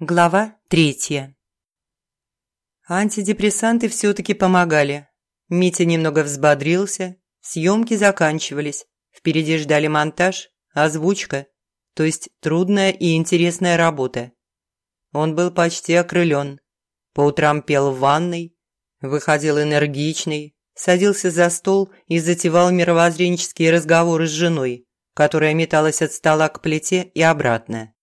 Глава третья. Антидепрессанты все-таки помогали. Митя немного взбодрился, съемки заканчивались, впереди ждали монтаж, озвучка, то есть трудная и интересная работа. Он был почти окрылен. По утрам пел в ванной, выходил энергичный, садился за стол и затевал мировоззренческие разговоры с женой, которая металась от стола к плите и обратно.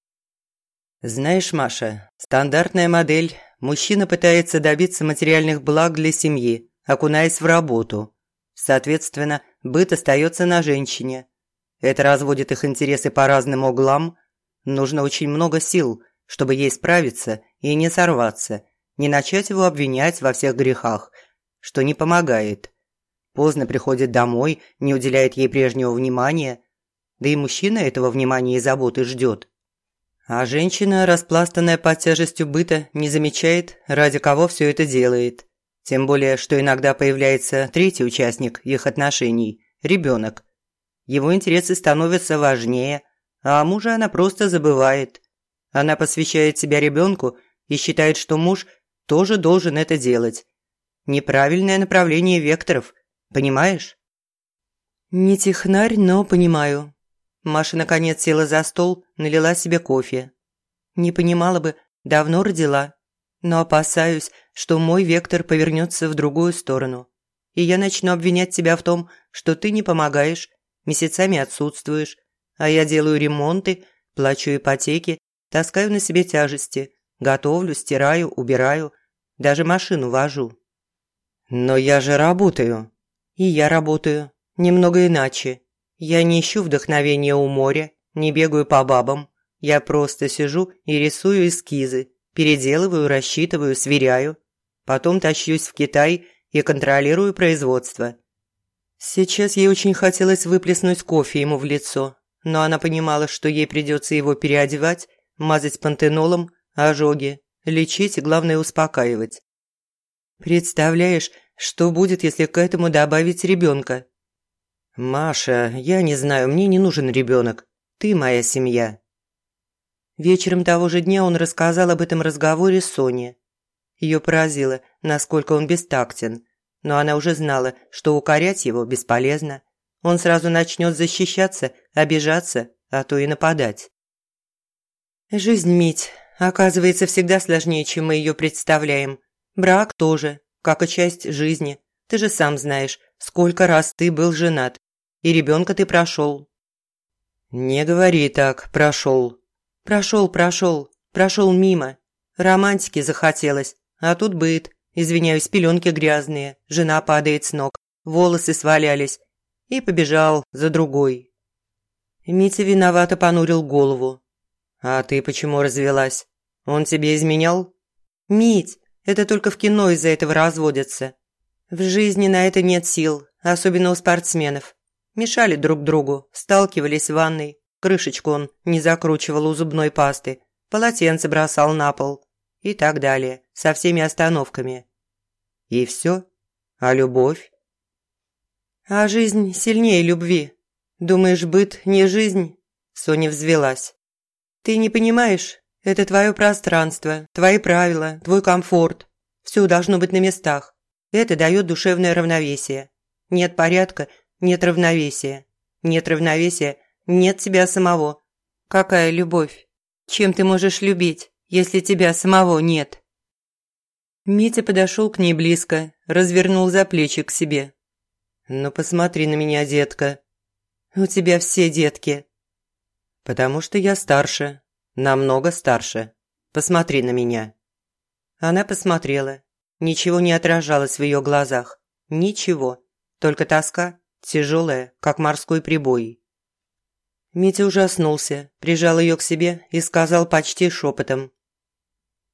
Знаешь, Маша, стандартная модель. Мужчина пытается добиться материальных благ для семьи, окунаясь в работу. Соответственно, быт остается на женщине. Это разводит их интересы по разным углам. Нужно очень много сил, чтобы ей справиться и не сорваться, не начать его обвинять во всех грехах, что не помогает. Поздно приходит домой, не уделяет ей прежнего внимания. Да и мужчина этого внимания и заботы ждет. А женщина, распластанная под тяжестью быта, не замечает, ради кого все это делает. Тем более, что иногда появляется третий участник их отношений – ребенок. Его интересы становятся важнее, а о муже она просто забывает. Она посвящает себя ребенку и считает, что муж тоже должен это делать. Неправильное направление векторов, понимаешь? Не технарь, но понимаю. Маша наконец села за стол, налила себе кофе. Не понимала бы, давно родила. Но опасаюсь, что мой вектор повернется в другую сторону. И я начну обвинять тебя в том, что ты не помогаешь, месяцами отсутствуешь, а я делаю ремонты, плачу ипотеки, таскаю на себе тяжести, готовлю, стираю, убираю, даже машину вожу. Но я же работаю. И я работаю. Немного иначе. Я не ищу вдохновения у моря, не бегаю по бабам. Я просто сижу и рисую эскизы, переделываю, рассчитываю, сверяю. Потом тащусь в Китай и контролирую производство. Сейчас ей очень хотелось выплеснуть кофе ему в лицо, но она понимала, что ей придется его переодевать, мазать пантенолом, ожоги, лечить и, главное, успокаивать. Представляешь, что будет, если к этому добавить ребенка? «Маша, я не знаю, мне не нужен ребенок. Ты моя семья». Вечером того же дня он рассказал об этом разговоре Соне. Ее поразило, насколько он бестактен, но она уже знала, что укорять его бесполезно. Он сразу начнет защищаться, обижаться, а то и нападать. «Жизнь, Мить, оказывается, всегда сложнее, чем мы ее представляем. Брак тоже, как и часть жизни. Ты же сам знаешь, сколько раз ты был женат и ребенка ты прошел». «Не говори так, прошел». «Прошел, прошел, прошел мимо. Романтики захотелось, а тут быт. Извиняюсь, пеленки грязные, жена падает с ног, волосы свалялись. И побежал за другой». Митя виновато понурил голову. «А ты почему развелась? Он тебе изменял?» «Мить, это только в кино из-за этого разводятся. В жизни на это нет сил, особенно у спортсменов. Мешали друг другу, сталкивались в ванной. Крышечку он не закручивал у зубной пасты, полотенце бросал на пол и так далее, со всеми остановками. И все? А любовь? А жизнь сильнее любви. Думаешь, быт не жизнь? Соня взвелась. Ты не понимаешь? Это твое пространство, твои правила, твой комфорт. Все должно быть на местах. Это дает душевное равновесие. Нет порядка, нет равновесия. Нет равновесия, нет тебя самого. Какая любовь? Чем ты можешь любить, если тебя самого нет? Митя подошел к ней близко, развернул за плечи к себе. «Ну посмотри на меня, детка». «У тебя все детки». «Потому что я старше, намного старше. Посмотри на меня». Она посмотрела. Ничего не отражалось в ее глазах. Ничего. Только тоска тяжелая, как морской прибой. Митя ужаснулся, прижал ее к себе и сказал почти шепотом.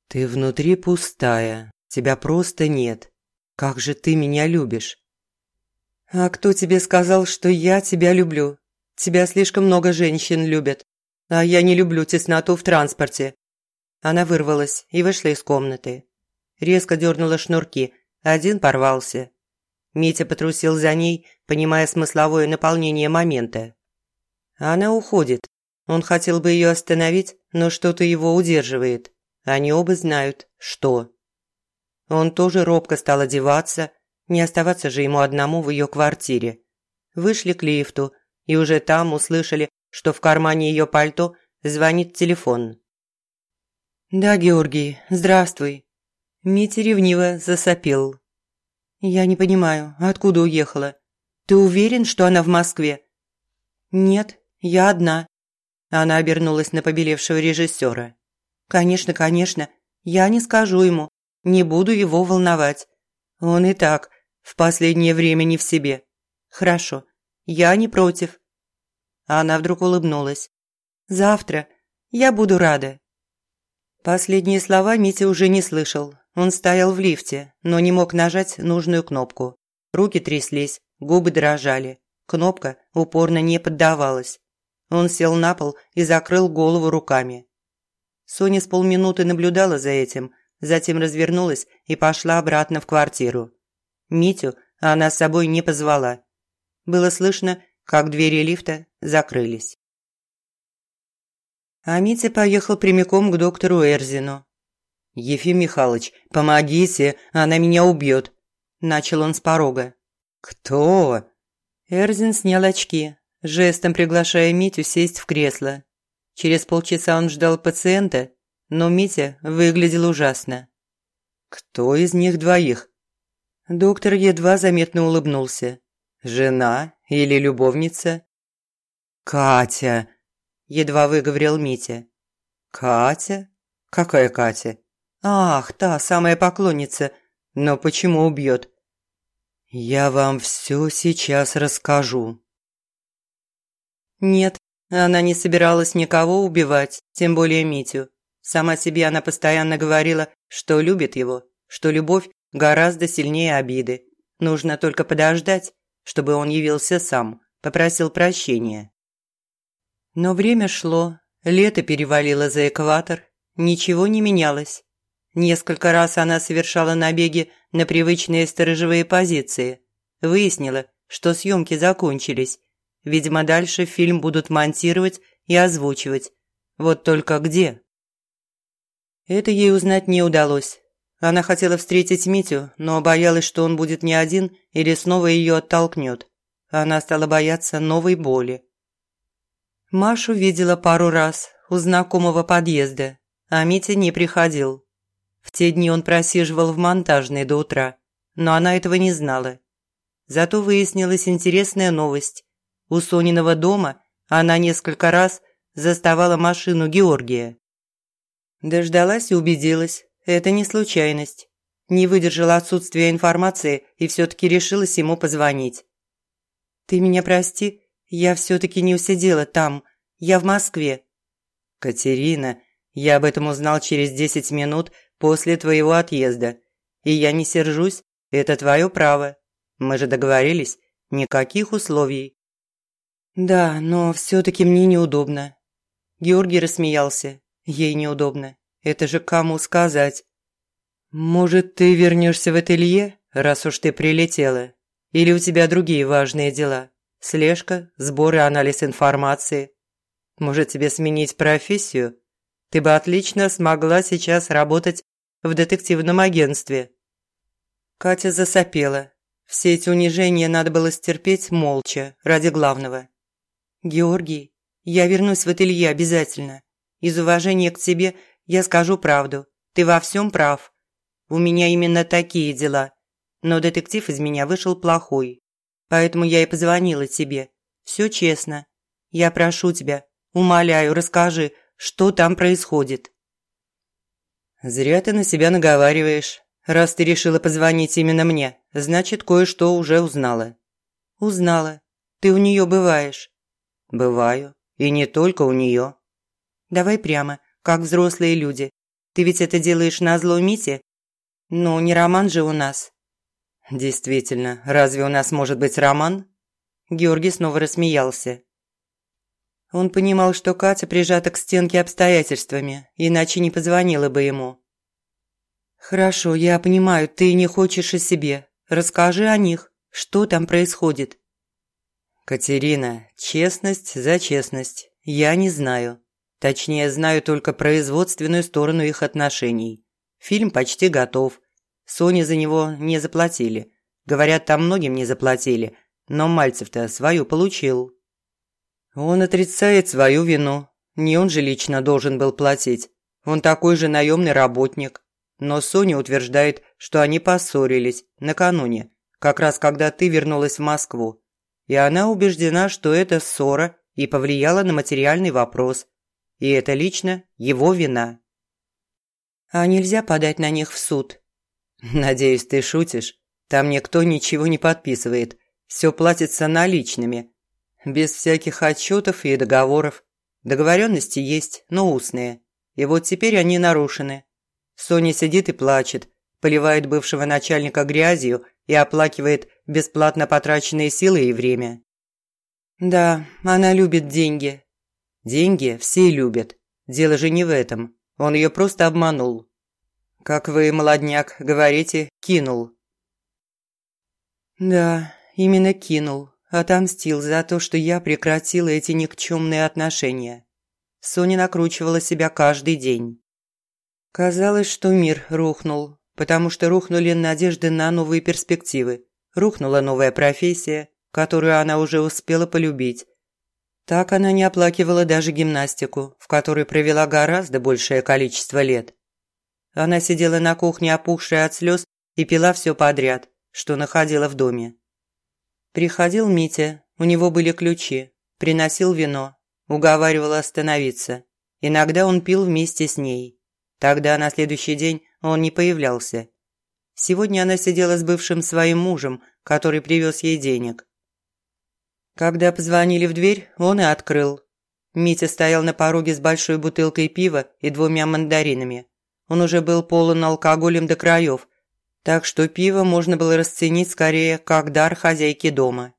«Ты внутри пустая, тебя просто нет. Как же ты меня любишь?» «А кто тебе сказал, что я тебя люблю? Тебя слишком много женщин любят, а я не люблю тесноту в транспорте». Она вырвалась и вышла из комнаты. Резко дернула шнурки, один порвался. Митя потрусил за ней, понимая смысловое наполнение момента. Она уходит. Он хотел бы ее остановить, но что-то его удерживает. Они оба знают, что. Он тоже робко стал одеваться, не оставаться же ему одному в ее квартире. Вышли к лифту и уже там услышали, что в кармане ее пальто звонит телефон. «Да, Георгий, здравствуй». Митя ревниво засопел. «Я не понимаю, откуда уехала? Ты уверен, что она в Москве?» «Нет, я одна». Она обернулась на побелевшего режиссера. «Конечно, конечно, я не скажу ему, не буду его волновать. Он и так в последнее время не в себе. Хорошо, я не против». Она вдруг улыбнулась. «Завтра я буду рада». Последние слова Митя уже не слышал. Он стоял в лифте, но не мог нажать нужную кнопку. Руки тряслись, губы дрожали. Кнопка упорно не поддавалась. Он сел на пол и закрыл голову руками. Соня с полминуты наблюдала за этим, затем развернулась и пошла обратно в квартиру. Митю она с собой не позвала. Было слышно, как двери лифта закрылись. А Митя поехал прямиком к доктору Эрзину. «Ефим Михайлович, помогите, она меня убьет!» Начал он с порога. «Кто?» Эрзин снял очки, жестом приглашая Митю сесть в кресло. Через полчаса он ждал пациента, но Митя выглядел ужасно. «Кто из них двоих?» Доктор едва заметно улыбнулся. «Жена или любовница?» «Катя!» едва выговорил Митя. «Катя? Какая Катя? Ах, та самая поклонница. Но почему убьет?» «Я вам все сейчас расскажу». Нет, она не собиралась никого убивать, тем более Митю. Сама себе она постоянно говорила, что любит его, что любовь гораздо сильнее обиды. Нужно только подождать, чтобы он явился сам, попросил прощения. Но время шло, лето перевалило за экватор, ничего не менялось. Несколько раз она совершала набеги на привычные сторожевые позиции. Выяснила, что съемки закончились. Видимо, дальше фильм будут монтировать и озвучивать. Вот только где? Это ей узнать не удалось. Она хотела встретить Митю, но боялась, что он будет не один или снова ее оттолкнет. Она стала бояться новой боли. Машу видела пару раз у знакомого подъезда, а Митя не приходил. В те дни он просиживал в монтажной до утра, но она этого не знала. Зато выяснилась интересная новость. У Сониного дома она несколько раз заставала машину Георгия. Дождалась и убедилась, это не случайность. Не выдержала отсутствия информации и все-таки решилась ему позвонить. «Ты меня прости, я все-таки не усидела там. Я в Москве». «Катерина, я об этом узнал через десять минут после твоего отъезда. И я не сержусь, это твое право. Мы же договорились, никаких условий». «Да, но все-таки мне неудобно». Георгий рассмеялся. Ей неудобно. Это же кому сказать? «Может, ты вернешься в ателье, раз уж ты прилетела? Или у тебя другие важные дела?» Слежка, сбор и анализ информации. Может, тебе сменить профессию? Ты бы отлично смогла сейчас работать в детективном агентстве». Катя засопела. Все эти унижения надо было стерпеть молча, ради главного. «Георгий, я вернусь в ателье обязательно. Из уважения к тебе я скажу правду. Ты во всем прав. У меня именно такие дела. Но детектив из меня вышел плохой. Поэтому я и позвонила тебе. Все честно. Я прошу тебя, умоляю, расскажи, что там происходит». «Зря ты на себя наговариваешь. Раз ты решила позвонить именно мне, значит, кое-что уже узнала». «Узнала. Ты у нее бываешь?» «Бываю. И не только у нее». «Давай прямо, как взрослые люди. Ты ведь это делаешь на зло Мите? Ну, не роман же у нас. «Действительно, разве у нас может быть роман?» Георгий снова рассмеялся. Он понимал, что Катя прижата к стенке обстоятельствами, иначе не позвонила бы ему. «Хорошо, я понимаю, ты не хочешь о себе. Расскажи о них. Что там происходит?» «Катерина, честность за честность. Я не знаю. Точнее, знаю только производственную сторону их отношений. Фильм почти готов. Соне за него не заплатили. Говорят, там многим не заплатили, но Мальцев-то свою получил. Он отрицает свою вину. Не он же лично должен был платить. Он такой же наемный работник. Но Соня утверждает, что они поссорились накануне, как раз когда ты вернулась в Москву. И она убеждена, что эта ссора и повлияла на материальный вопрос, и это лично его вина. А нельзя подать на них в суд? Надеюсь, ты шутишь. Там никто ничего не подписывает. Все платится наличными. Без всяких отчетов и договоров. Договоренности есть, но устные. И вот теперь они нарушены. Соня сидит и плачет, поливает бывшего начальника грязью и оплакивает бесплатно потраченные силы и время. Да, она любит деньги, Деньги все любят. Дело же не в этом. Он ее просто обманул. Как вы, молодняк, говорите, кинул. Да, именно кинул. Отомстил за то, что я прекратила эти никчемные отношения. Соня накручивала себя каждый день. Казалось, что мир рухнул, потому что рухнули надежды на новые перспективы. Рухнула новая профессия, которую она уже успела полюбить, так она не оплакивала даже гимнастику, в которой провела гораздо большее количество лет. Она сидела на кухне, опухшая от слез, и пила все подряд, что находила в доме. Приходил Митя, у него были ключи, приносил вино, уговаривал остановиться. Иногда он пил вместе с ней. Тогда на следующий день он не появлялся. Сегодня она сидела с бывшим своим мужем, который привез ей денег. Когда позвонили в дверь, он и открыл. Митя стоял на пороге с большой бутылкой пива и двумя мандаринами. Он уже был полон алкоголем до краев, так что пиво можно было расценить скорее как дар хозяйки дома.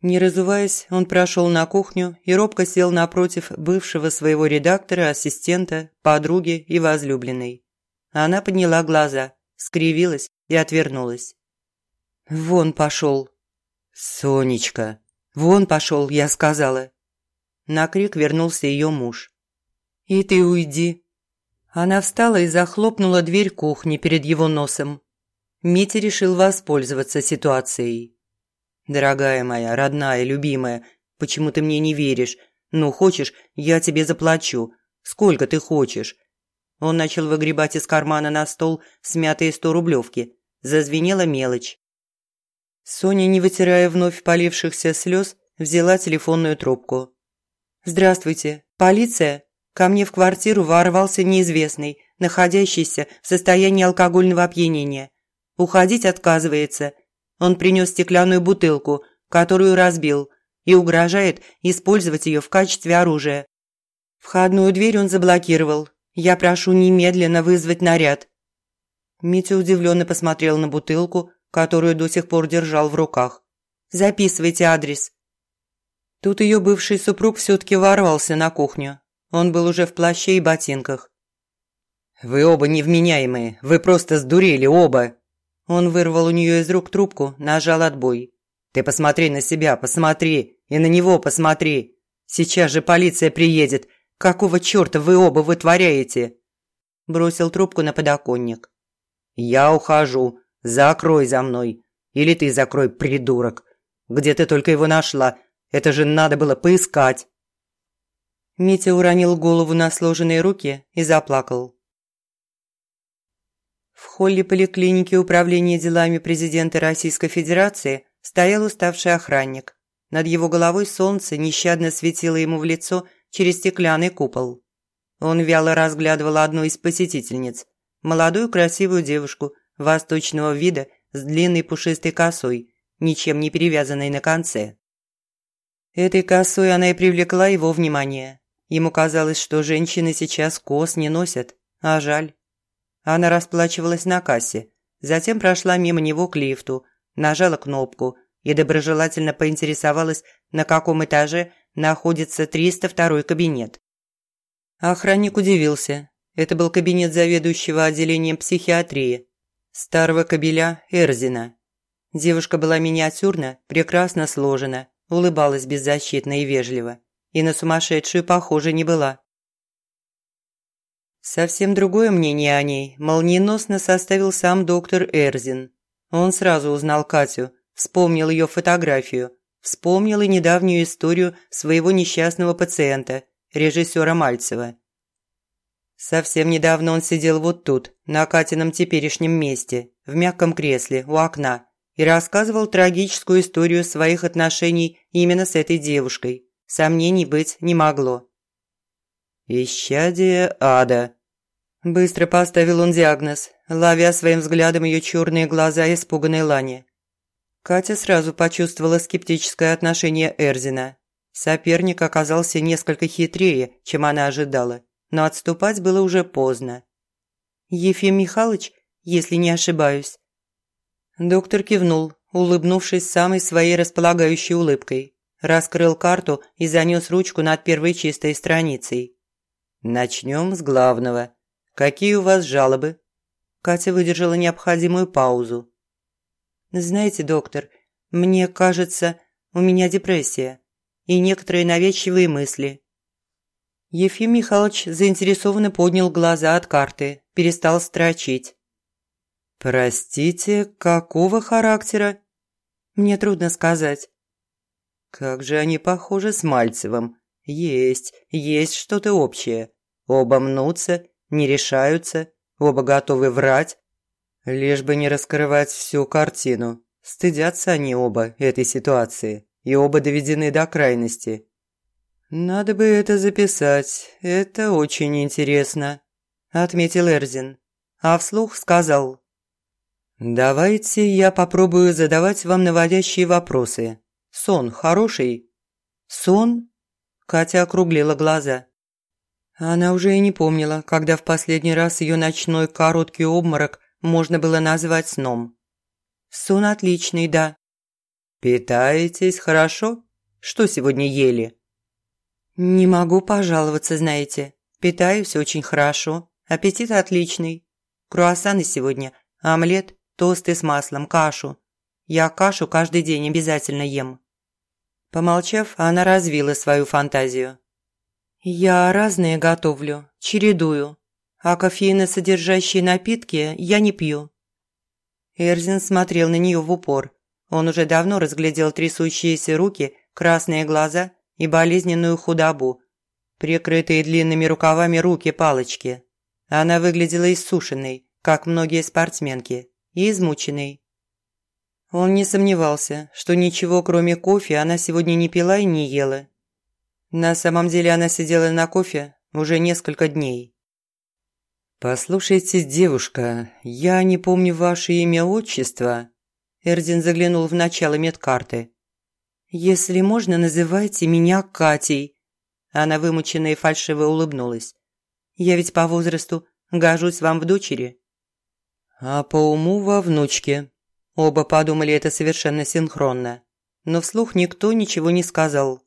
Не разуваясь, он прошел на кухню и робко сел напротив бывшего своего редактора, ассистента, подруги и возлюбленной. Она подняла глаза, скривилась и отвернулась. «Вон пошел!» «Сонечка!» «Вон пошел», я сказала. На крик вернулся ее муж. «И ты уйди». Она встала и захлопнула дверь кухни перед его носом. Митя решил воспользоваться ситуацией. «Дорогая моя, родная, любимая, почему ты мне не веришь? Ну, хочешь, я тебе заплачу. Сколько ты хочешь?» Он начал выгребать из кармана на стол смятые сто рублевки. Зазвенела мелочь. Соня, не вытирая вновь полившихся слез, взяла телефонную трубку. «Здравствуйте. Полиция? Ко мне в квартиру ворвался неизвестный, находящийся в состоянии алкогольного опьянения. Уходить отказывается. Он принес стеклянную бутылку, которую разбил, и угрожает использовать ее в качестве оружия. Входную дверь он заблокировал. Я прошу немедленно вызвать наряд». Митя удивленно посмотрел на бутылку, которую до сих пор держал в руках. «Записывайте адрес». Тут ее бывший супруг все-таки ворвался на кухню. Он был уже в плаще и ботинках. «Вы оба невменяемые, вы просто сдурели оба!» Он вырвал у нее из рук трубку, нажал отбой. «Ты посмотри на себя, посмотри, и на него посмотри! Сейчас же полиция приедет! Какого черта вы оба вытворяете?» Бросил трубку на подоконник. «Я ухожу, Закрой за мной. Или ты закрой, придурок. Где ты только его нашла? Это же надо было поискать». Митя уронил голову на сложенные руки и заплакал. Холле поликлиники Управления делами президента Российской Федерации стоял уставший охранник. Над его головой солнце нещадно светило ему в лицо через стеклянный купол. Он вяло разглядывал одну из посетительниц, молодую красивую девушку восточного вида с длинной пушистой косой, ничем не перевязанной на конце. Этой косой она и привлекла его внимание. Ему казалось, что женщины сейчас кос не носят, а жаль. Она расплачивалась на кассе, затем прошла мимо него к лифту, нажала кнопку и доброжелательно поинтересовалась, на каком этаже находится 302 кабинет. Охранник удивился. Это был кабинет заведующего отделением психиатрии старого кобеля Эрзина. Девушка была миниатюрна, прекрасно сложена, улыбалась беззащитно и вежливо. И на сумасшедшую похоже не была. Совсем другое мнение о ней молниеносно составил сам доктор Эрзин. Он сразу узнал Катю, вспомнил ее фотографию, вспомнил и недавнюю историю своего несчастного пациента, режиссера Мальцева. Совсем недавно он сидел вот тут, на Катином теперешнем месте, в мягком кресле, у окна, и рассказывал трагическую историю своих отношений именно с этой девушкой. Сомнений быть не могло. «Исчадие ада». Быстро поставил он диагноз, ловя своим взглядом ее черные глаза испуганной Лани. Катя сразу почувствовала скептическое отношение Эрзина. Соперник оказался несколько хитрее, чем она ожидала, но отступать было уже поздно. «Ефим Михайлович, если не ошибаюсь». Доктор кивнул, улыбнувшись самой своей располагающей улыбкой. Раскрыл карту и занес ручку над первой чистой страницей. «Начнем с главного. Какие у вас жалобы?» Катя выдержала необходимую паузу. «Знаете, доктор, мне кажется, у меня депрессия и некоторые навязчивые мысли». Ефим Михайлович заинтересованно поднял глаза от карты, перестал строчить. «Простите, какого характера?» «Мне трудно сказать». «Как же они похожи с Мальцевым. Есть, есть что-то общее. Оба мнутся, не решаются, оба готовы врать. Лишь бы не раскрывать всю картину. Стыдятся они оба этой ситуации, и оба доведены до крайности. «Надо бы это записать, это очень интересно», – отметил Эрзин, а вслух сказал. «Давайте я попробую задавать вам наводящие вопросы. Сон хороший?» «Сон?» Катя округлила глаза. Она уже и не помнила, когда в последний раз ее ночной короткий обморок можно было назвать сном. Сон отличный, да. Питаетесь хорошо? Что сегодня ели? Не могу пожаловаться, знаете. Питаюсь очень хорошо. Аппетит отличный. Круассаны сегодня, омлет, тосты с маслом, кашу. Я кашу каждый день обязательно ем. Помолчав, она развила свою фантазию. «Я разные готовлю, чередую, а кофеиносодержащие напитки я не пью». Эрзин смотрел на нее в упор. Он уже давно разглядел трясущиеся руки, красные глаза и болезненную худобу, прикрытые длинными рукавами руки-палочки. Она выглядела иссушенной, как многие спортсменки, и измученной. Он не сомневался, что ничего кроме кофе она сегодня не пила и не ела. На самом деле она сидела на кофе уже несколько дней. «Послушайте, девушка, я не помню ваше имя отчество». Эрдин заглянул в начало медкарты. «Если можно, называйте меня Катей». Она вымученно и фальшиво улыбнулась. «Я ведь по возрасту гожусь вам в дочери». «А по уму во внучке», Оба подумали это совершенно синхронно. Но вслух никто ничего не сказал.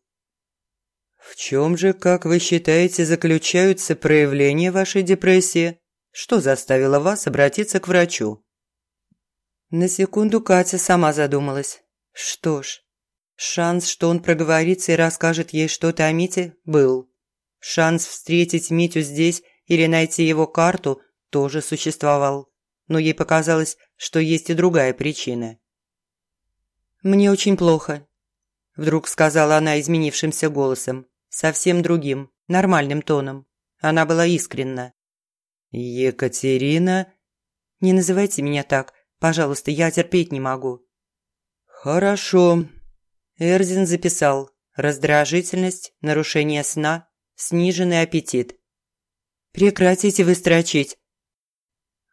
«В чем же, как вы считаете, заключаются проявления вашей депрессии? Что заставило вас обратиться к врачу?» На секунду Катя сама задумалась. Что ж, шанс, что он проговорится и расскажет ей что-то о Мите, был. Шанс встретить Митю здесь или найти его карту тоже существовал но ей показалось, что есть и другая причина. «Мне очень плохо», – вдруг сказала она изменившимся голосом, совсем другим, нормальным тоном. Она была искренна. «Екатерина?» «Не называйте меня так, пожалуйста, я терпеть не могу». «Хорошо». Эрзин записал раздражительность, нарушение сна, сниженный аппетит. «Прекратите вы строчить»,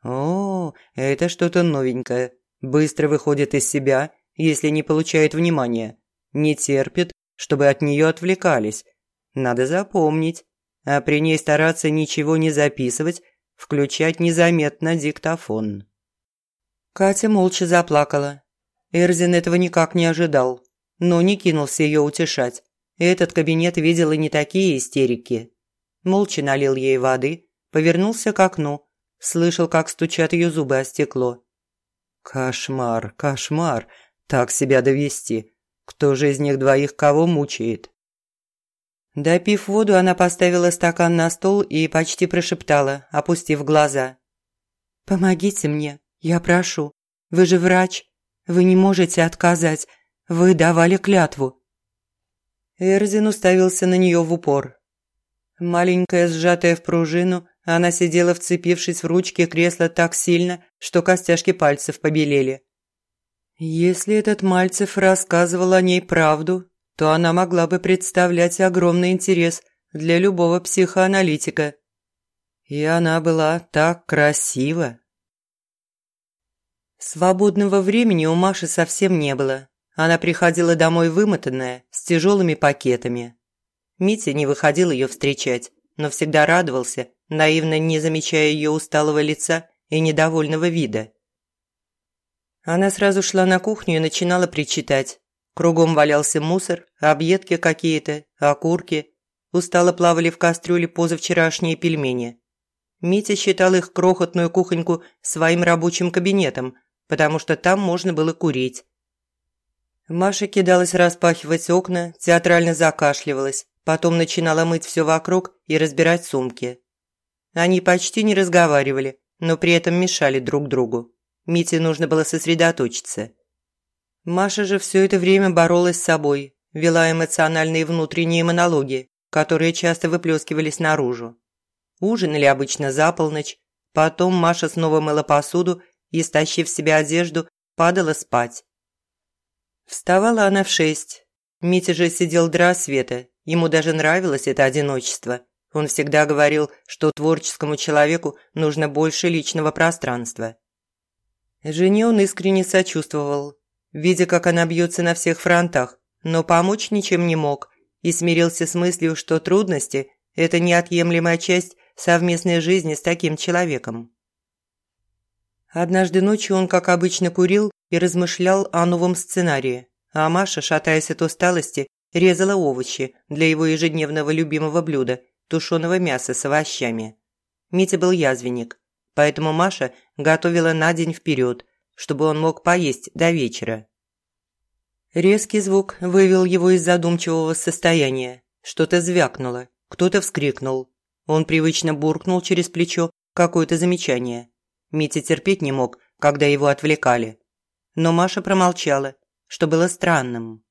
«О, это что-то новенькое. Быстро выходит из себя, если не получает внимания. Не терпит, чтобы от нее отвлекались. Надо запомнить. А при ней стараться ничего не записывать, включать незаметно диктофон». Катя молча заплакала. Эрзин этого никак не ожидал, но не кинулся ее утешать. Этот кабинет видел и не такие истерики. Молча налил ей воды, повернулся к окну Слышал, как стучат ее зубы о стекло. Кошмар, кошмар. Так себя довести. Кто же из них двоих кого мучает? Допив воду, она поставила стакан на стол и почти прошептала, опустив глаза. «Помогите мне, я прошу. Вы же врач. Вы не можете отказать. Вы давали клятву». Эрзин уставился на нее в упор. Маленькая, сжатая в пружину, она сидела, вцепившись в ручки кресла так сильно, что костяшки пальцев побелели. Если этот Мальцев рассказывал о ней правду, то она могла бы представлять огромный интерес для любого психоаналитика. И она была так красива. Свободного времени у Маши совсем не было. Она приходила домой вымотанная, с тяжелыми пакетами. Митя не выходил ее встречать, но всегда радовался, наивно не замечая ее усталого лица и недовольного вида. Она сразу шла на кухню и начинала причитать. Кругом валялся мусор, объедки какие-то, окурки. Устало плавали в кастрюле позавчерашние пельмени. Митя считал их крохотную кухоньку своим рабочим кабинетом, потому что там можно было курить. Маша кидалась распахивать окна, театрально закашливалась, потом начинала мыть все вокруг и разбирать сумки. Они почти не разговаривали, но при этом мешали друг другу. Мите нужно было сосредоточиться. Маша же все это время боролась с собой, вела эмоциональные внутренние монологи, которые часто выплескивались наружу. Ужинали обычно за полночь, потом Маша снова мыла посуду и, стащив в себя одежду, падала спать. Вставала она в шесть. Митя же сидел до рассвета, ему даже нравилось это одиночество. Он всегда говорил, что творческому человеку нужно больше личного пространства. Жене он искренне сочувствовал, видя, как она бьется на всех фронтах, но помочь ничем не мог и смирился с мыслью, что трудности – это неотъемлемая часть совместной жизни с таким человеком. Однажды ночью он, как обычно, курил и размышлял о новом сценарии, а Маша, шатаясь от усталости, резала овощи для его ежедневного любимого блюда – тушеного мяса с овощами. Митя был язвенник, поэтому Маша готовила на день вперед, чтобы он мог поесть до вечера. Резкий звук вывел его из задумчивого состояния. Что-то звякнуло, кто-то вскрикнул. Он привычно буркнул через плечо какое-то замечание. Митя терпеть не мог, когда его отвлекали. Но Маша промолчала, что было странным.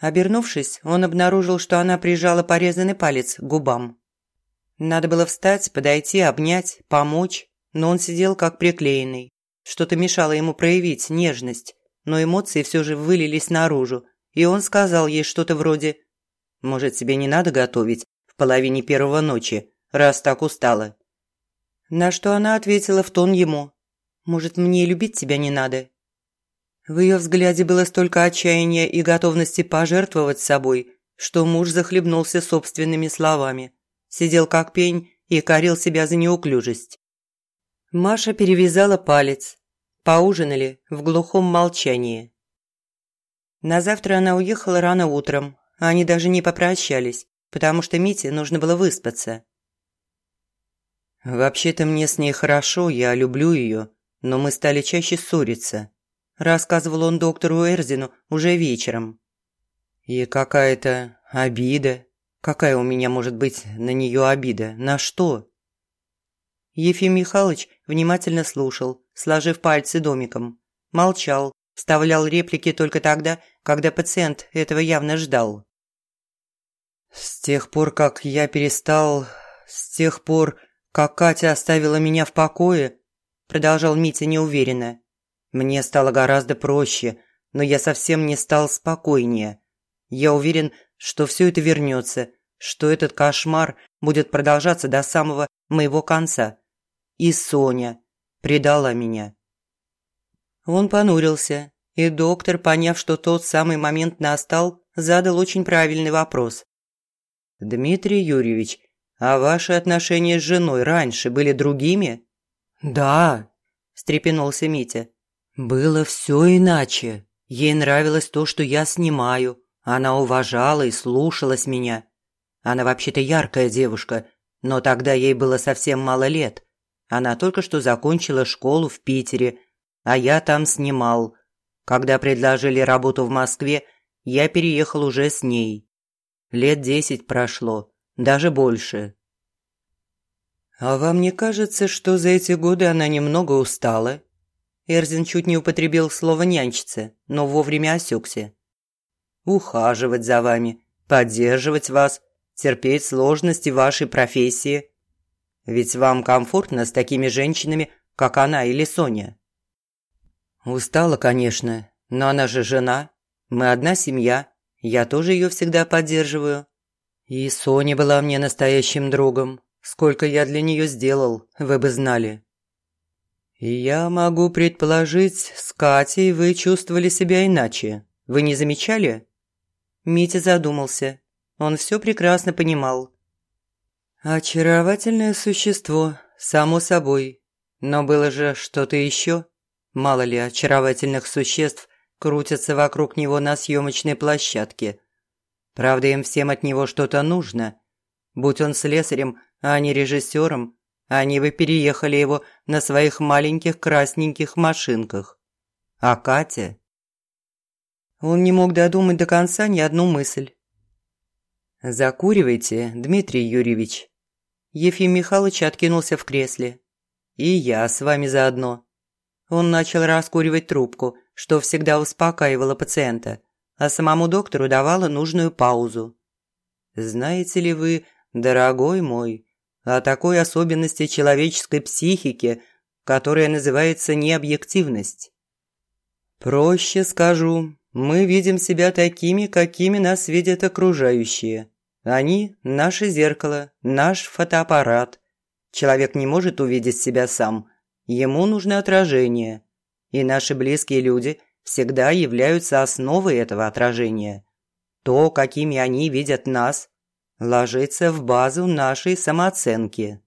Обернувшись, он обнаружил, что она прижала порезанный палец к губам. Надо было встать, подойти, обнять, помочь, но он сидел как приклеенный. Что-то мешало ему проявить нежность, но эмоции все же вылились наружу, и он сказал ей что-то вроде «Может, тебе не надо готовить в половине первого ночи, раз так устала?» На что она ответила в тон ему «Может, мне любить тебя не надо?» В ее взгляде было столько отчаяния и готовности пожертвовать собой, что муж захлебнулся собственными словами – сидел как пень и корил себя за неуклюжесть. Маша перевязала палец. Поужинали в глухом молчании. На завтра она уехала рано утром. Они даже не попрощались, потому что Мите нужно было выспаться. «Вообще-то мне с ней хорошо, я люблю ее, но мы стали чаще ссориться», рассказывал он доктору Эрзину уже вечером. «И какая-то обида, Какая у меня может быть на нее обида? На что? Ефим Михайлович внимательно слушал, сложив пальцы домиком. Молчал, вставлял реплики только тогда, когда пациент этого явно ждал. «С тех пор, как я перестал... С тех пор, как Катя оставила меня в покое...» Продолжал Митя неуверенно. «Мне стало гораздо проще, но я совсем не стал спокойнее. Я уверен, что все это вернется, что этот кошмар будет продолжаться до самого моего конца. И Соня предала меня. Он понурился, и доктор, поняв, что тот самый момент настал, задал очень правильный вопрос. «Дмитрий Юрьевич, а ваши отношения с женой раньше были другими?» «Да», – встрепенулся Митя. «Было все иначе. Ей нравилось то, что я снимаю, она уважала и слушалась меня. Она вообще-то яркая девушка, но тогда ей было совсем мало лет. Она только что закончила школу в Питере, а я там снимал. Когда предложили работу в Москве, я переехал уже с ней. Лет десять прошло, даже больше. А вам не кажется, что за эти годы она немного устала? Эрзин чуть не употребил слово «нянчиться», но вовремя осекся. Ухаживать за вами, поддерживать вас, терпеть сложности вашей профессии. Ведь вам комфортно с такими женщинами, как она или Соня. Устала, конечно, но она же жена. Мы одна семья. Я тоже ее всегда поддерживаю. И Соня была мне настоящим другом. Сколько я для нее сделал, вы бы знали. Я могу предположить, с Катей вы чувствовали себя иначе. Вы не замечали? Митя задумался. Он все прекрасно понимал. Очаровательное существо, само собой. Но было же что-то еще. Мало ли очаровательных существ крутятся вокруг него на съемочной площадке. Правда, им всем от него что-то нужно. Будь он слесарем, а не режиссером, они бы переехали его на своих маленьких красненьких машинках. А Катя? Он не мог додумать до конца ни одну мысль. «Закуривайте, Дмитрий Юрьевич». Ефим Михайлович откинулся в кресле. «И я с вами заодно». Он начал раскуривать трубку, что всегда успокаивало пациента, а самому доктору давало нужную паузу. «Знаете ли вы, дорогой мой, о такой особенности человеческой психики, которая называется необъективность?» «Проще скажу, мы видим себя такими, какими нас видят окружающие. Они – наше зеркало, наш фотоаппарат. Человек не может увидеть себя сам, Ему нужно отражение. И наши близкие люди всегда являются основой этого отражения. То, какими они видят нас, ложится в базу нашей самооценки.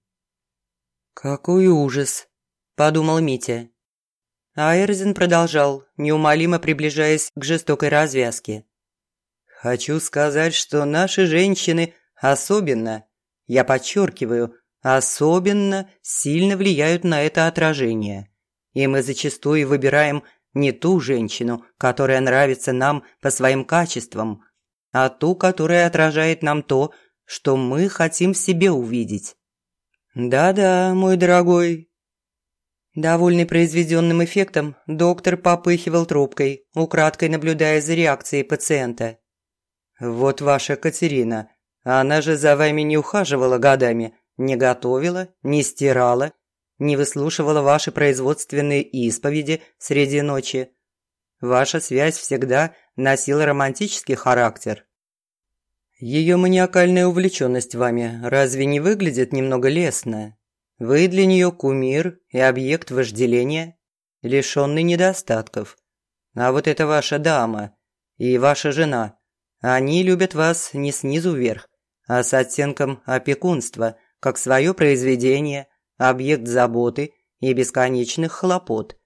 «Какой ужас!» – подумал Митя. А Эрзин продолжал, неумолимо приближаясь к жестокой развязке. «Хочу сказать, что наши женщины особенно, я подчеркиваю, особенно сильно влияют на это отражение. И мы зачастую выбираем не ту женщину, которая нравится нам по своим качествам, а ту, которая отражает нам то, что мы хотим в себе увидеть. Да-да, мой дорогой. Довольный произведенным эффектом, доктор попыхивал трубкой, украдкой наблюдая за реакцией пациента. «Вот ваша Катерина, она же за вами не ухаживала годами, не готовила, не стирала, не выслушивала ваши производственные исповеди среди ночи. Ваша связь всегда носила романтический характер. Ее маниакальная увлеченность вами разве не выглядит немного лестно? Вы для нее кумир и объект вожделения, лишенный недостатков. А вот эта ваша дама и ваша жена, они любят вас не снизу вверх, а с оттенком опекунства – как свое произведение, объект заботы и бесконечных хлопот.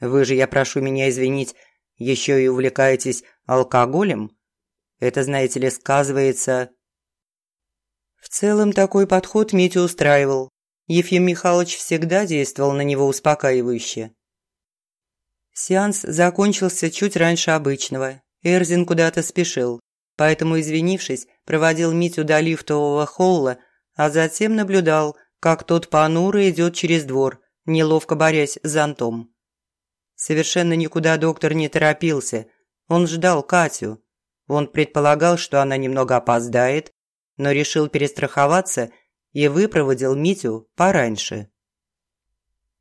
Вы же, я прошу меня извинить, еще и увлекаетесь алкоголем? Это, знаете ли, сказывается... В целом такой подход Митю устраивал. Ефим Михайлович всегда действовал на него успокаивающе. Сеанс закончился чуть раньше обычного. Эрзин куда-то спешил, поэтому, извинившись, проводил Митю до лифтового холла, а затем наблюдал, как тот понуро идет через двор, неловко борясь с зонтом. Совершенно никуда доктор не торопился. Он ждал Катю. Он предполагал, что она немного опоздает, но решил перестраховаться и выпроводил Митю пораньше.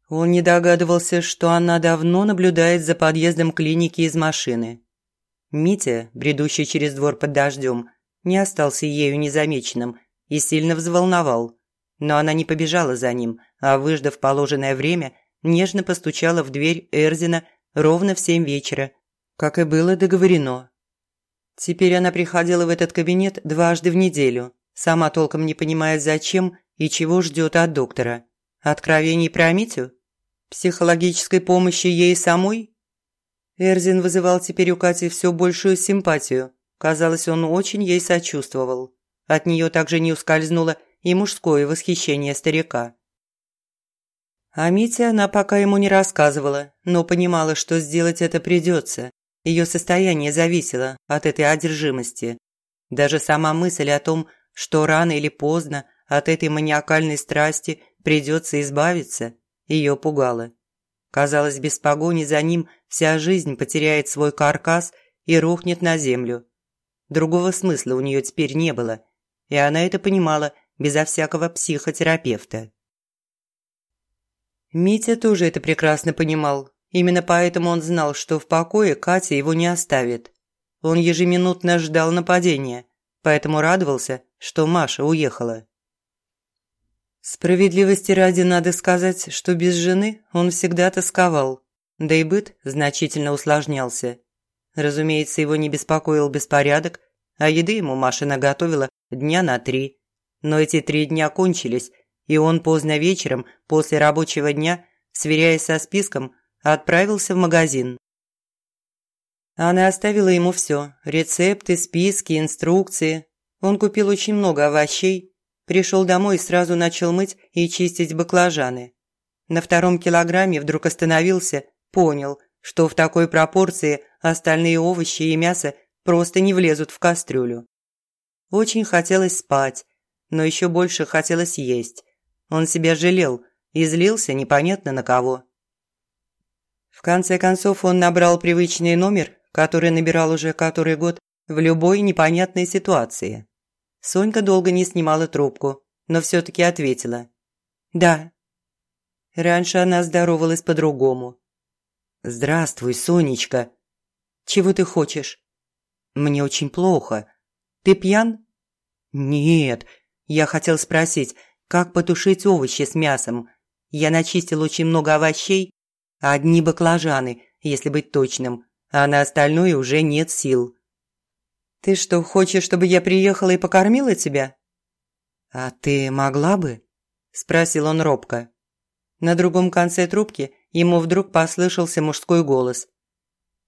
Он не догадывался, что она давно наблюдает за подъездом клиники из машины. Митя, бредущий через двор под дождем, не остался ею незамеченным и сильно взволновал. Но она не побежала за ним, а, выждав положенное время, нежно постучала в дверь Эрзина ровно в семь вечера, как и было договорено. Теперь она приходила в этот кабинет дважды в неделю, сама толком не понимая, зачем и чего ждет от доктора. Откровений про Митю? Психологической помощи ей самой? Эрзин вызывал теперь у Кати все большую симпатию. Казалось, он очень ей сочувствовал. От нее также не ускользнуло и мужское восхищение старика. А Митя она пока ему не рассказывала, но понимала, что сделать это придется. Ее состояние зависело от этой одержимости. Даже сама мысль о том, что рано или поздно от этой маниакальной страсти придется избавиться, ее пугала. Казалось, без погони за ним вся жизнь потеряет свой каркас и рухнет на землю. Другого смысла у нее теперь не было, и она это понимала безо всякого психотерапевта. Митя тоже это прекрасно понимал. Именно поэтому он знал, что в покое Катя его не оставит. Он ежеминутно ждал нападения, поэтому радовался, что Маша уехала. Справедливости ради надо сказать, что без жены он всегда тосковал, да и быт значительно усложнялся. Разумеется, его не беспокоил беспорядок, а еды ему Маша наготовила дня на три. Но эти три дня кончились, и он поздно вечером, после рабочего дня, сверяясь со списком, отправился в магазин. Она оставила ему все – рецепты, списки, инструкции. Он купил очень много овощей, пришел домой и сразу начал мыть и чистить баклажаны. На втором килограмме вдруг остановился, понял, что в такой пропорции остальные овощи и мясо просто не влезут в кастрюлю. Очень хотелось спать, но еще больше хотелось есть. Он себя жалел и злился непонятно на кого. В конце концов он набрал привычный номер который набирал уже который год в любой непонятной ситуации. Сонька долго не снимала трубку, но все-таки ответила. «Да». Раньше она здоровалась по-другому. «Здравствуй, Сонечка». «Чего ты хочешь?» «Мне очень плохо. Ты пьян?» «Нет. Я хотел спросить, как потушить овощи с мясом. Я начистил очень много овощей, одни баклажаны, если быть точным а на остальное уже нет сил. «Ты что, хочешь, чтобы я приехала и покормила тебя?» «А ты могла бы?» – спросил он робко. На другом конце трубки ему вдруг послышался мужской голос.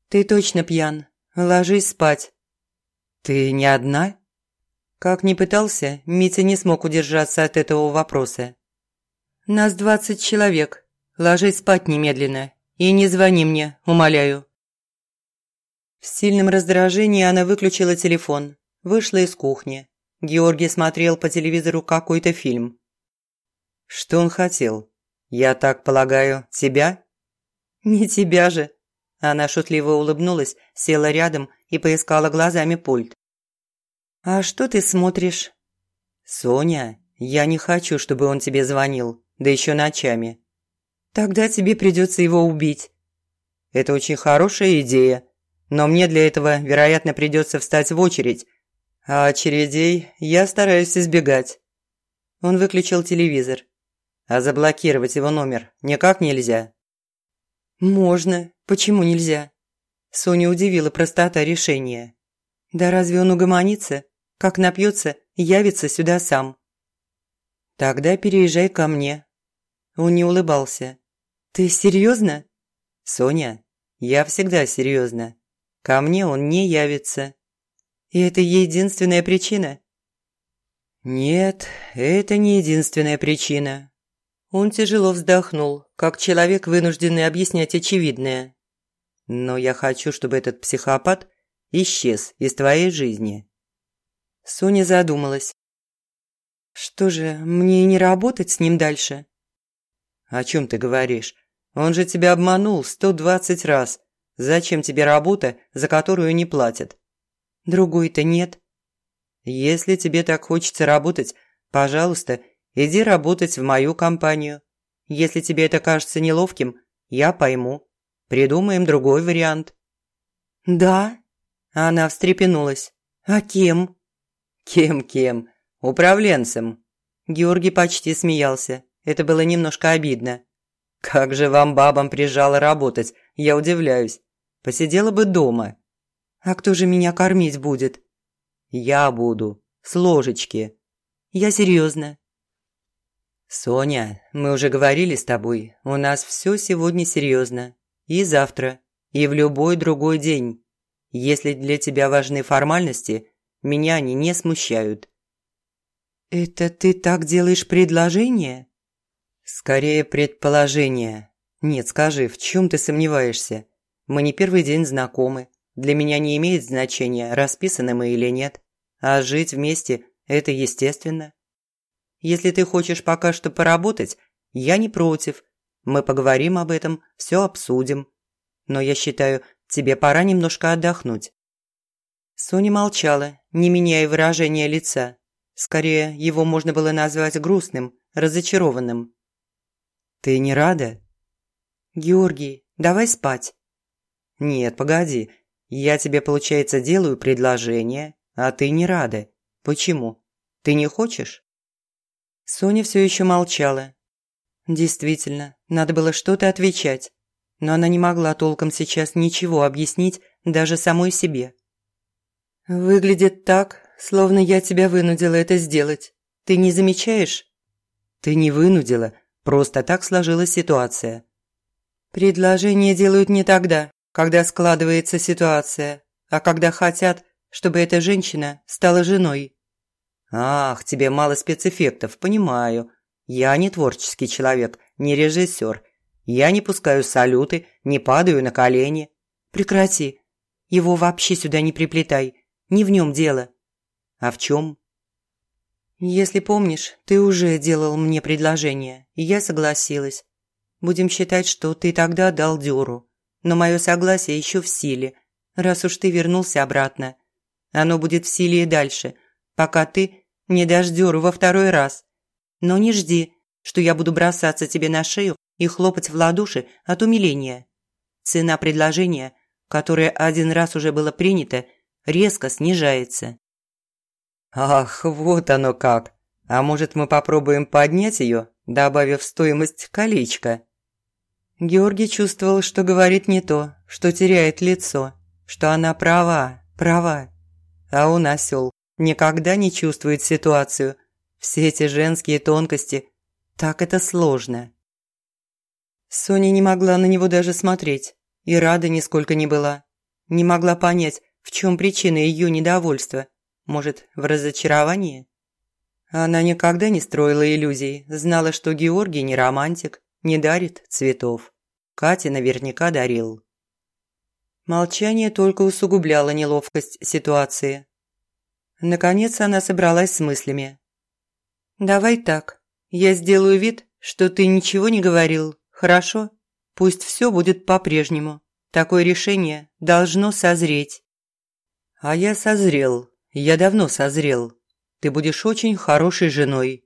«Ты точно пьян. Ложись спать». «Ты не одна?» Как ни пытался, Митя не смог удержаться от этого вопроса. «Нас двадцать человек. Ложись спать немедленно. И не звони мне, умоляю». В сильном раздражении она выключила телефон, вышла из кухни. Георгий смотрел по телевизору какой-то фильм. «Что он хотел? Я так полагаю, тебя?» «Не тебя же!» Она шутливо улыбнулась, села рядом и поискала глазами пульт. «А что ты смотришь?» «Соня, я не хочу, чтобы он тебе звонил, да еще ночами». «Тогда тебе придется его убить». «Это очень хорошая идея», но мне для этого, вероятно, придется встать в очередь. А очередей я стараюсь избегать. Он выключил телевизор. А заблокировать его номер никак нельзя. Можно. Почему нельзя? Соня удивила простота решения. Да разве он угомонится? Как напьется, явится сюда сам. Тогда переезжай ко мне. Он не улыбался. Ты серьезно? Соня, я всегда серьезно. Ко мне он не явится. И это единственная причина? Нет, это не единственная причина. Он тяжело вздохнул, как человек, вынужденный объяснять очевидное. Но я хочу, чтобы этот психопат исчез из твоей жизни. Соня задумалась. Что же, мне не работать с ним дальше? О чем ты говоришь? Он же тебя обманул сто двадцать раз. Зачем тебе работа, за которую не платят? Другой-то нет. Если тебе так хочется работать, пожалуйста, иди работать в мою компанию. Если тебе это кажется неловким, я пойму. Придумаем другой вариант». «Да?» Она встрепенулась. «А кем?» «Кем-кем? Управленцем». Георгий почти смеялся. Это было немножко обидно. «Как же вам, бабам, прижало работать, я удивляюсь. Посидела бы дома. А кто же меня кормить будет? Я буду. С ложечки. Я серьезно. Соня, мы уже говорили с тобой, у нас все сегодня серьезно. И завтра, и в любой другой день. Если для тебя важны формальности, меня они не смущают. Это ты так делаешь предложение? Скорее предположение. Нет, скажи, в чем ты сомневаешься? Мы не первый день знакомы. Для меня не имеет значения, расписаны мы или нет. а жить вместе – это естественно. Если ты хочешь пока что поработать, я не против. Мы поговорим об этом, все обсудим. Но я считаю, тебе пора немножко отдохнуть». Соня молчала, не меняя выражения лица. Скорее, его можно было назвать грустным, разочарованным. «Ты не рада?» «Георгий, давай спать». «Нет, погоди. Я тебе, получается, делаю предложение, а ты не рада. Почему? Ты не хочешь?» Соня все еще молчала. Действительно, надо было что-то отвечать, но она не могла толком сейчас ничего объяснить даже самой себе. «Выглядит так, словно я тебя вынудила это сделать. Ты не замечаешь?» «Ты не вынудила, просто так сложилась ситуация». «Предложение делают не тогда, когда складывается ситуация, а когда хотят, чтобы эта женщина стала женой». «Ах, тебе мало спецэффектов, понимаю. Я не творческий человек, не режиссер. Я не пускаю салюты, не падаю на колени». «Прекрати. Его вообще сюда не приплетай. Не в нем дело». «А в чем?» «Если помнишь, ты уже делал мне предложение, и я согласилась. Будем считать, что ты тогда дал дёру. Но мое согласие еще в силе, раз уж ты вернулся обратно. Оно будет в силе и дальше, пока ты не дашь дёру во второй раз. Но не жди, что я буду бросаться тебе на шею и хлопать в ладоши от умиления. Цена предложения, которое один раз уже было принято, резко снижается. Ах, вот оно как. А может, мы попробуем поднять ее, добавив стоимость колечка? Георгий чувствовал, что говорит не то, что теряет лицо, что она права, права. А он осел, никогда не чувствует ситуацию. Все эти женские тонкости, так это сложно. Соня не могла на него даже смотреть, и рада нисколько не была. Не могла понять, в чем причина ее недовольства? Может, в разочаровании? Она никогда не строила иллюзий, знала, что Георгий не романтик, не дарит цветов. Катя наверняка дарил. Молчание только усугубляло неловкость ситуации. Наконец она собралась с мыслями. «Давай так. Я сделаю вид, что ты ничего не говорил, хорошо? Пусть все будет по-прежнему. Такое решение должно созреть». «А я созрел. Я давно созрел. Ты будешь очень хорошей женой».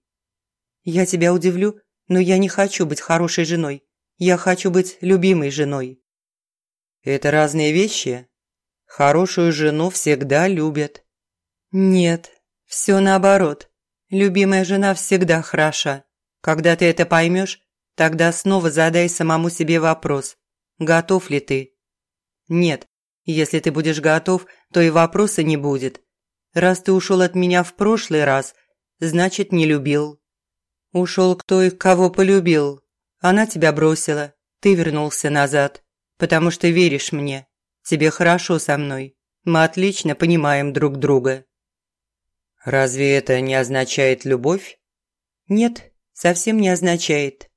«Я тебя удивлю, но я не хочу быть хорошей женой. Я хочу быть любимой женой». «Это разные вещи. Хорошую жену всегда любят». «Нет, все наоборот. Любимая жена всегда хороша. Когда ты это поймешь, тогда снова задай самому себе вопрос, готов ли ты?» «Нет, если ты будешь готов, то и вопроса не будет. Раз ты ушел от меня в прошлый раз, значит, не любил. Ушел к той, кого полюбил. Она тебя бросила, ты вернулся назад, потому что веришь мне. Тебе хорошо со мной. Мы отлично понимаем друг друга. Разве это не означает любовь? Нет, совсем не означает.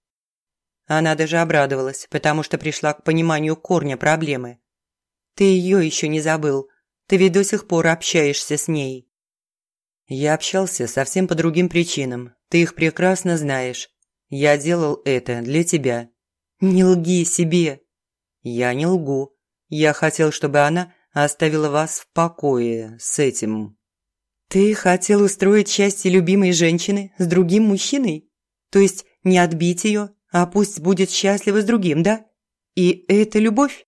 Она даже обрадовалась, потому что пришла к пониманию корня проблемы. Ты ее еще не забыл. Ты ведь до сих пор общаешься с ней». «Я общался совсем по другим причинам. Ты их прекрасно знаешь. Я делал это для тебя». «Не лги себе». «Я не лгу. Я хотел, чтобы она оставила вас в покое с этим». «Ты хотел устроить счастье любимой женщины с другим мужчиной? То есть не отбить ее, а пусть будет счастлива с другим, да? И это любовь?»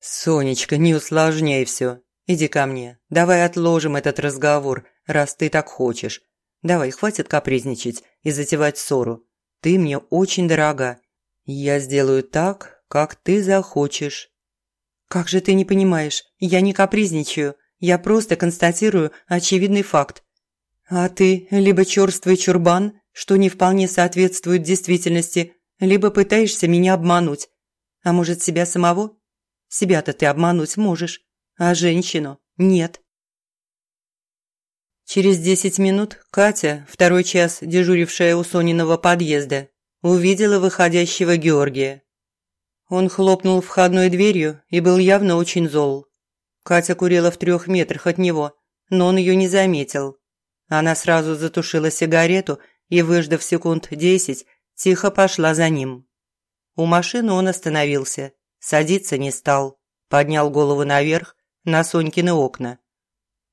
«Сонечка, не усложняй все. Иди ко мне. Давай отложим этот разговор, раз ты так хочешь. Давай, хватит капризничать и затевать ссору. Ты мне очень дорога. Я сделаю так, как ты захочешь». «Как же ты не понимаешь? Я не капризничаю. Я просто констатирую очевидный факт. А ты либо черствый чурбан, что не вполне соответствует действительности, либо пытаешься меня обмануть. А может, себя самого? Себя-то ты обмануть можешь, а женщину нет. Через десять минут Катя, второй час дежурившая у Сониного подъезда, увидела выходящего Георгия. Он хлопнул входной дверью и был явно очень зол. Катя курила в трех метрах от него, но он ее не заметил. Она сразу затушила сигарету и, выждав секунд десять, тихо пошла за ним. У машины он остановился, садиться не стал, поднял голову наверх на Сонькины окна.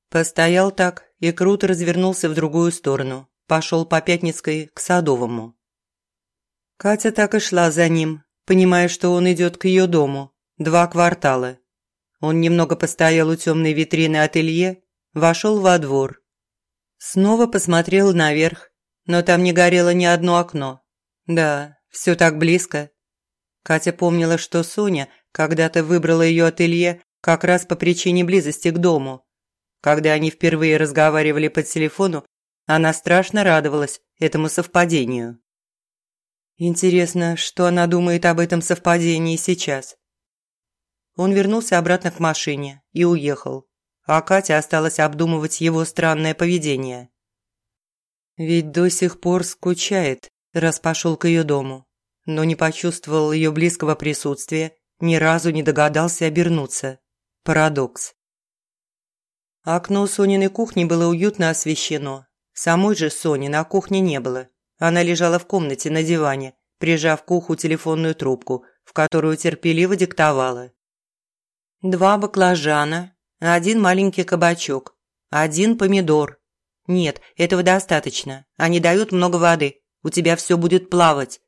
Постоял так и круто развернулся в другую сторону, пошел по Пятницкой к Садовому. Катя так и шла за ним, понимая, что он идет к ее дому, два квартала. Он немного постоял у темной витрины ателье, вошел во двор. Снова посмотрел наверх, но там не горело ни одно окно. Да, все так близко. Катя помнила, что Соня когда-то выбрала ее ателье как раз по причине близости к дому. Когда они впервые разговаривали по телефону, она страшно радовалась этому совпадению. Интересно, что она думает об этом совпадении сейчас. Он вернулся обратно к машине и уехал, а Катя осталась обдумывать его странное поведение. Ведь до сих пор скучает, раз пошел к ее дому, но не почувствовал ее близкого присутствия, ни разу не догадался обернуться. Парадокс. Окно Сониной кухни было уютно освещено. Самой же Сони на кухне не было. Она лежала в комнате на диване, прижав к уху телефонную трубку, в которую терпеливо диктовала. Два баклажана, один маленький кабачок, один помидор. Нет, этого достаточно. Они дают много воды. У тебя все будет плавать.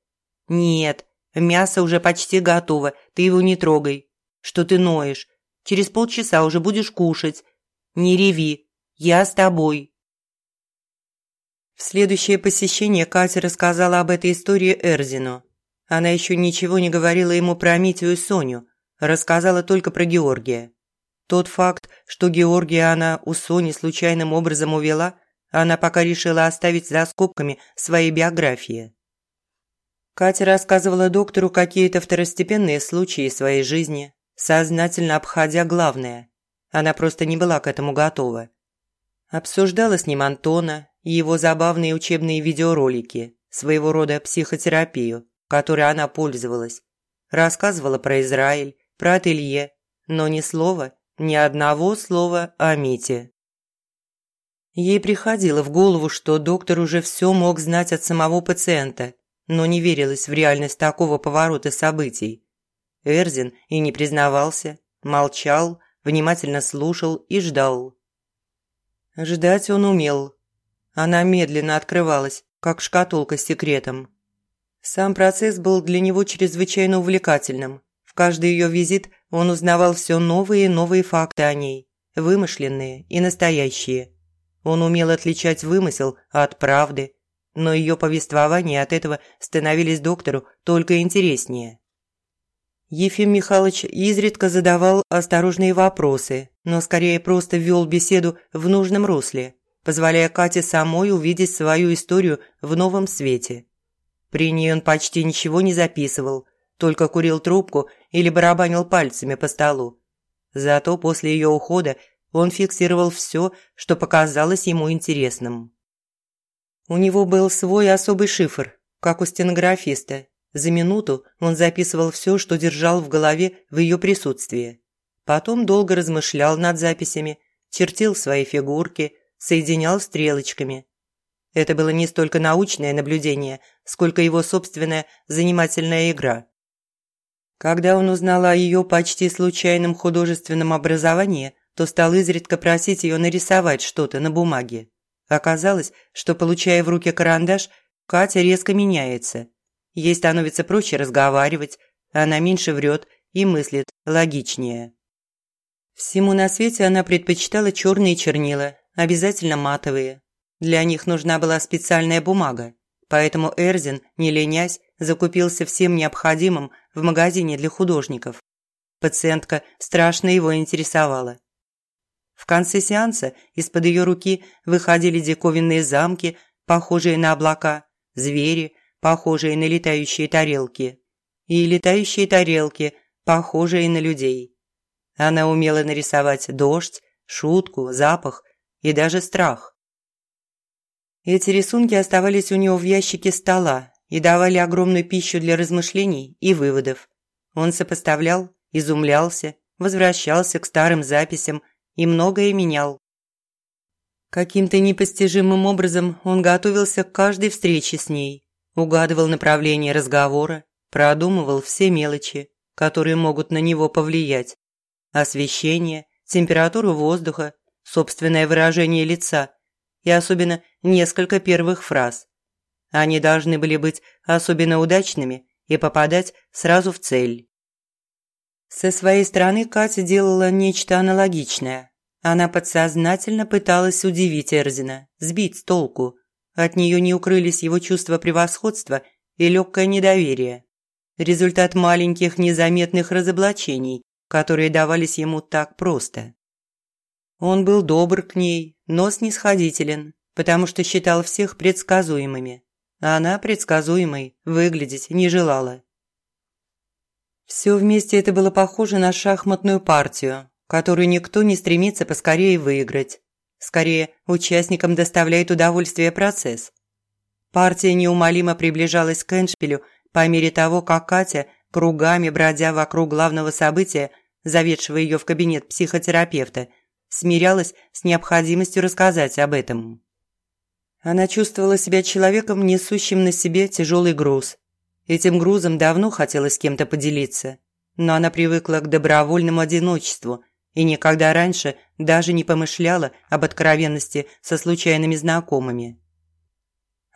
Нет, мясо уже почти готово, ты его не трогай. Что ты ноешь? Через полчаса уже будешь кушать. Не реви, я с тобой. В следующее посещение Катя рассказала об этой истории Эрзину. Она еще ничего не говорила ему про Митю и Соню, рассказала только про Георгия. Тот факт, что Георгия она у Сони случайным образом увела, она пока решила оставить за скобками своей биографии. Катя рассказывала доктору какие-то второстепенные случаи своей жизни, сознательно обходя главное. Она просто не была к этому готова. Обсуждала с ним Антона и его забавные учебные видеоролики, своего рода психотерапию, которой она пользовалась. Рассказывала про Израиль, про ателье, но ни слова, ни одного слова о Мите. Ей приходило в голову, что доктор уже все мог знать от самого пациента, но не верилось в реальность такого поворота событий. Эрзин и не признавался, молчал, внимательно слушал и ждал. Ждать он умел. Она медленно открывалась, как шкатулка с секретом. Сам процесс был для него чрезвычайно увлекательным каждый ее визит он узнавал все новые и новые факты о ней, вымышленные и настоящие. Он умел отличать вымысел от правды, но ее повествования от этого становились доктору только интереснее. Ефим Михайлович изредка задавал осторожные вопросы, но скорее просто вел беседу в нужном русле, позволяя Кате самой увидеть свою историю в новом свете. При ней он почти ничего не записывал, только курил трубку или барабанил пальцами по столу. Зато после ее ухода он фиксировал все, что показалось ему интересным. У него был свой особый шифр, как у стенографиста. За минуту он записывал все, что держал в голове в ее присутствии. Потом долго размышлял над записями, чертил свои фигурки, соединял стрелочками. Это было не столько научное наблюдение, сколько его собственная занимательная игра. Когда он узнал о ее почти случайном художественном образовании, то стал изредка просить ее нарисовать что-то на бумаге. Оказалось, что, получая в руки карандаш, Катя резко меняется. Ей становится проще разговаривать, она меньше врет и мыслит логичнее. Всему на свете она предпочитала черные чернила, обязательно матовые. Для них нужна была специальная бумага, поэтому Эрзин, не ленясь, закупился всем необходимым в магазине для художников. Пациентка страшно его интересовала. В конце сеанса из-под ее руки выходили диковинные замки, похожие на облака, звери, похожие на летающие тарелки, и летающие тарелки, похожие на людей. Она умела нарисовать дождь, шутку, запах и даже страх. Эти рисунки оставались у него в ящике стола, и давали огромную пищу для размышлений и выводов. Он сопоставлял, изумлялся, возвращался к старым записям и многое менял. Каким-то непостижимым образом он готовился к каждой встрече с ней, угадывал направление разговора, продумывал все мелочи, которые могут на него повлиять. Освещение, температуру воздуха, собственное выражение лица и особенно несколько первых фраз. Они должны были быть особенно удачными и попадать сразу в цель. Со своей стороны Катя делала нечто аналогичное. Она подсознательно пыталась удивить Эрзина, сбить с толку. От нее не укрылись его чувство превосходства и легкое недоверие. Результат маленьких незаметных разоблачений, которые давались ему так просто. Он был добр к ней, но снисходителен, потому что считал всех предсказуемыми. А она предсказуемой выглядеть не желала. Все вместе это было похоже на шахматную партию, которую никто не стремится поскорее выиграть. Скорее, участникам доставляет удовольствие процесс. Партия неумолимо приближалась к Эншпилю по мере того, как Катя, кругами бродя вокруг главного события, заведшего ее в кабинет психотерапевта, смирялась с необходимостью рассказать об этом. Она чувствовала себя человеком, несущим на себе тяжелый груз, Этим грузом давно хотела с кем-то поделиться, но она привыкла к добровольному одиночеству и никогда раньше даже не помышляла об откровенности со случайными знакомыми.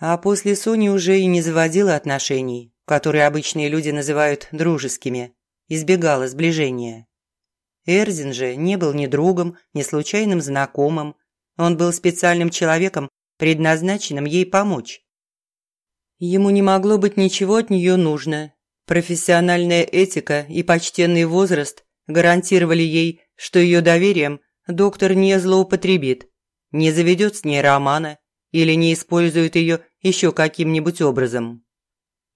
А после Сони уже и не заводила отношений, которые обычные люди называют дружескими, избегала сближения. Эрзин же не был ни другом, ни случайным знакомым. Он был специальным человеком, предназначенным ей помочь. Ему не могло быть ничего от нее нужно. Профессиональная этика и почтенный возраст гарантировали ей, что ее доверием доктор не злоупотребит, не заведет с ней романа или не использует ее еще каким-нибудь образом.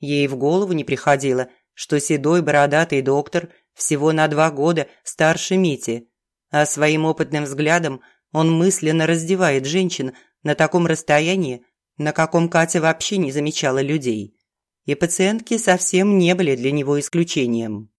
Ей в голову не приходило, что седой бородатый доктор всего на два года старше Мити, а своим опытным взглядом он мысленно раздевает женщин на таком расстоянии, на каком Катя вообще не замечала людей. И пациентки совсем не были для него исключением.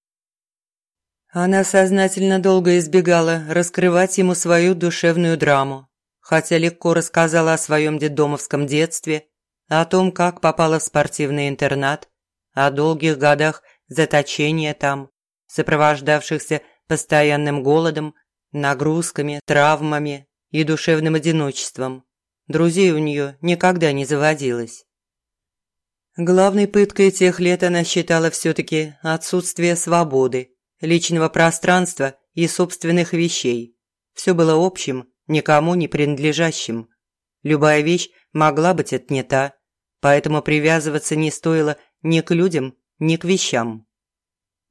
Она сознательно долго избегала раскрывать ему свою душевную драму, хотя легко рассказала о своем детдомовском детстве, о том, как попала в спортивный интернат, о долгих годах заточения там, сопровождавшихся постоянным голодом, нагрузками, травмами и душевным одиночеством. Друзей у нее никогда не заводилось. Главной пыткой тех лет она считала все-таки отсутствие свободы, личного пространства и собственных вещей. Все было общим, никому не принадлежащим. Любая вещь могла быть отнята, поэтому привязываться не стоило ни к людям, ни к вещам.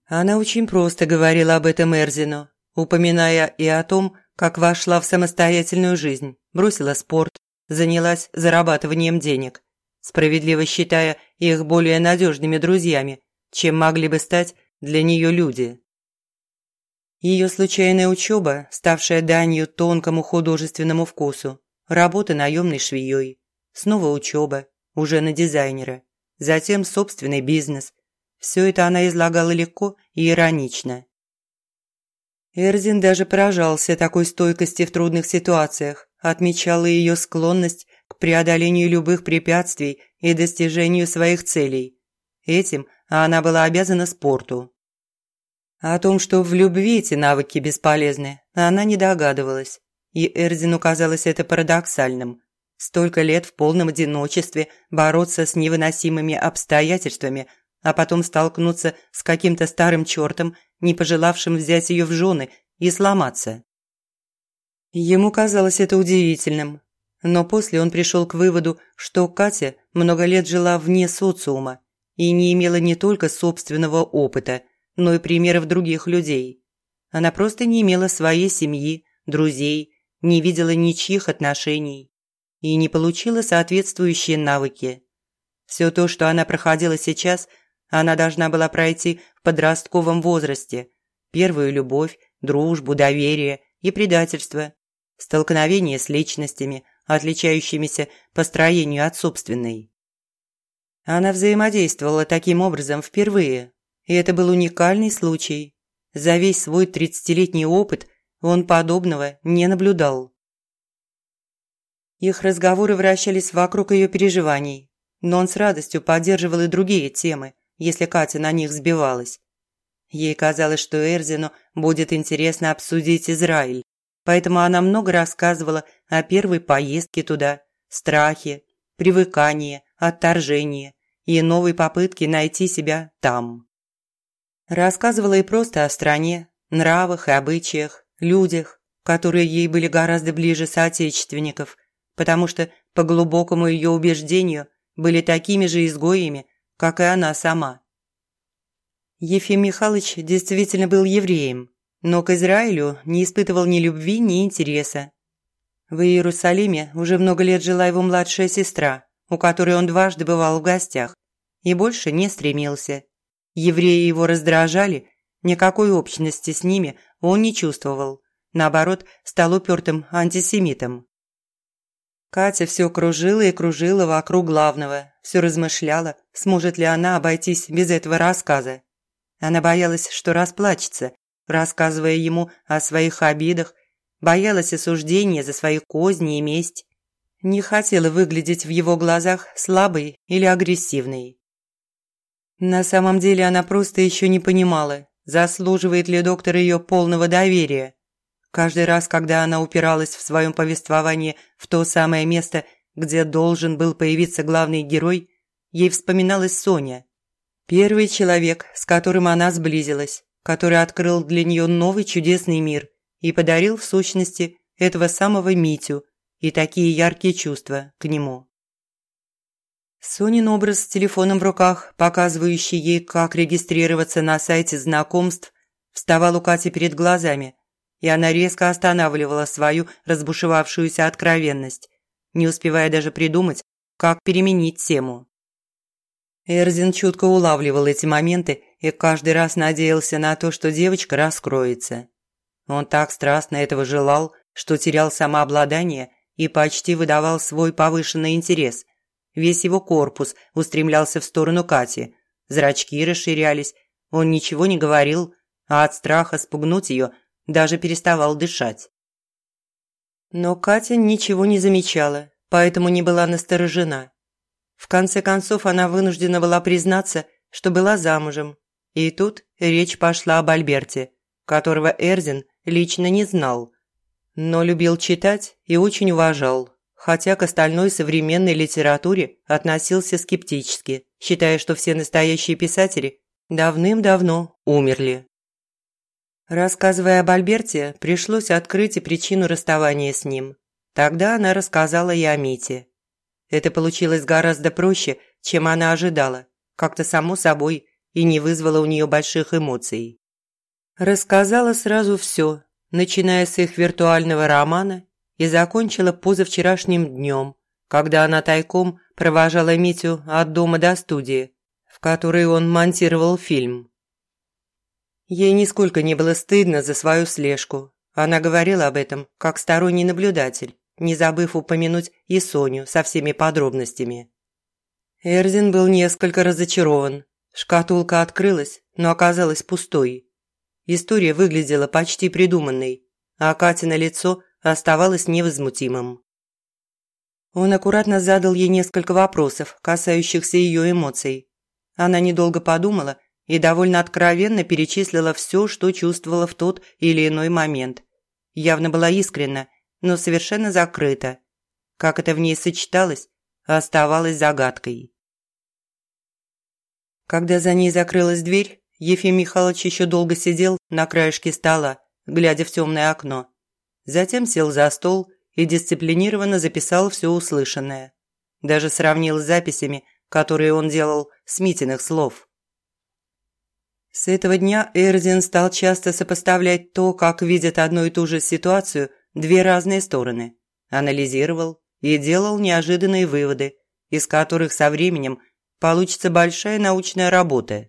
Она очень просто говорила об этом Эрзину, упоминая и о том, как вошла в самостоятельную жизнь, бросила спорт, занялась зарабатыванием денег, справедливо считая их более надежными друзьями, чем могли бы стать для нее люди. Ее случайная учеба, ставшая данью тонкому художественному вкусу, работа наемной швеей, снова учеба, уже на дизайнера, затем собственный бизнес. Все это она излагала легко и иронично. Эрзин даже поражался такой стойкости в трудных ситуациях, отмечала ее склонность к преодолению любых препятствий и достижению своих целей. Этим она была обязана спорту. О том, что в любви эти навыки бесполезны, она не догадывалась. И Эрзину казалось это парадоксальным. Столько лет в полном одиночестве бороться с невыносимыми обстоятельствами, а потом столкнуться с каким-то старым чертом, не пожелавшим взять ее в жены и сломаться. Ему казалось это удивительным. Но после он пришел к выводу, что Катя много лет жила вне социума и не имела не только собственного опыта, но и примеров других людей. Она просто не имела своей семьи, друзей, не видела ничьих отношений и не получила соответствующие навыки. Все то, что она проходила сейчас, она должна была пройти в подростковом возрасте. Первую любовь, дружбу, доверие и предательство столкновение с личностями, отличающимися по строению от собственной. Она взаимодействовала таким образом впервые, и это был уникальный случай. За весь свой тридцатилетний опыт он подобного не наблюдал. Их разговоры вращались вокруг ее переживаний, но он с радостью поддерживал и другие темы, если Катя на них сбивалась. Ей казалось, что Эрзину будет интересно обсудить Израиль, поэтому она много рассказывала о первой поездке туда, страхе, привыкании, отторжении и новой попытке найти себя там. Рассказывала и просто о стране, нравах и обычаях, людях, которые ей были гораздо ближе соотечественников, потому что, по глубокому ее убеждению, были такими же изгоями, как и она сама. Ефим Михайлович действительно был евреем, но к Израилю не испытывал ни любви, ни интереса. В Иерусалиме уже много лет жила его младшая сестра, у которой он дважды бывал в гостях, и больше не стремился. Евреи его раздражали, никакой общности с ними он не чувствовал, наоборот, стал упертым антисемитом. Катя все кружила и кружила вокруг главного, все размышляла, сможет ли она обойтись без этого рассказа. Она боялась, что расплачется, рассказывая ему о своих обидах, боялась осуждения за свои козни и месть. Не хотела выглядеть в его глазах слабой или агрессивной. На самом деле она просто еще не понимала, заслуживает ли доктор ее полного доверия. Каждый раз, когда она упиралась в своем повествовании в то самое место, где должен был появиться главный герой, ей вспоминалась Соня. Первый человек, с которым она сблизилась, который открыл для нее новый чудесный мир и подарил, в сущности, этого самого Митю и такие яркие чувства к нему. Сонин образ с телефоном в руках, показывающий ей, как регистрироваться на сайте знакомств, вставал у Кати перед глазами – и она резко останавливала свою разбушевавшуюся откровенность, не успевая даже придумать, как переменить тему. Эрзин чутко улавливал эти моменты и каждый раз надеялся на то, что девочка раскроется. Он так страстно этого желал, что терял самообладание и почти выдавал свой повышенный интерес. Весь его корпус устремлялся в сторону Кати, зрачки расширялись, он ничего не говорил, а от страха спугнуть ее даже переставал дышать. Но Катя ничего не замечала, поэтому не была насторожена. В конце концов, она вынуждена была признаться, что была замужем. И тут речь пошла об Альберте, которого Эрзин лично не знал, но любил читать и очень уважал, хотя к остальной современной литературе относился скептически, считая, что все настоящие писатели давным-давно умерли. Рассказывая об Альберте, пришлось открыть и причину расставания с ним. Тогда она рассказала и о Мите. Это получилось гораздо проще, чем она ожидала, как-то само собой и не вызвало у нее больших эмоций. Рассказала сразу все, начиная с их виртуального романа и закончила позавчерашним днем, когда она тайком провожала Митю от дома до студии, в которой он монтировал фильм. Ей нисколько не было стыдно за свою слежку. Она говорила об этом как сторонний наблюдатель, не забыв упомянуть и Соню со всеми подробностями. Эрзин был несколько разочарован. Шкатулка открылась, но оказалась пустой. История выглядела почти придуманной, а Катина лицо оставалось невозмутимым. Он аккуратно задал ей несколько вопросов, касающихся ее эмоций. Она недолго подумала и довольно откровенно перечислила все, что чувствовала в тот или иной момент. Явно была искренна, но совершенно закрыта. Как это в ней сочеталось, оставалось загадкой. Когда за ней закрылась дверь, Ефим Михайлович еще долго сидел на краешке стола, глядя в темное окно. Затем сел за стол и дисциплинированно записал все услышанное. Даже сравнил с записями, которые он делал с Митиных слов. С этого дня Эрзин стал часто сопоставлять то, как видят одну и ту же ситуацию две разные стороны. Анализировал и делал неожиданные выводы, из которых со временем получится большая научная работа.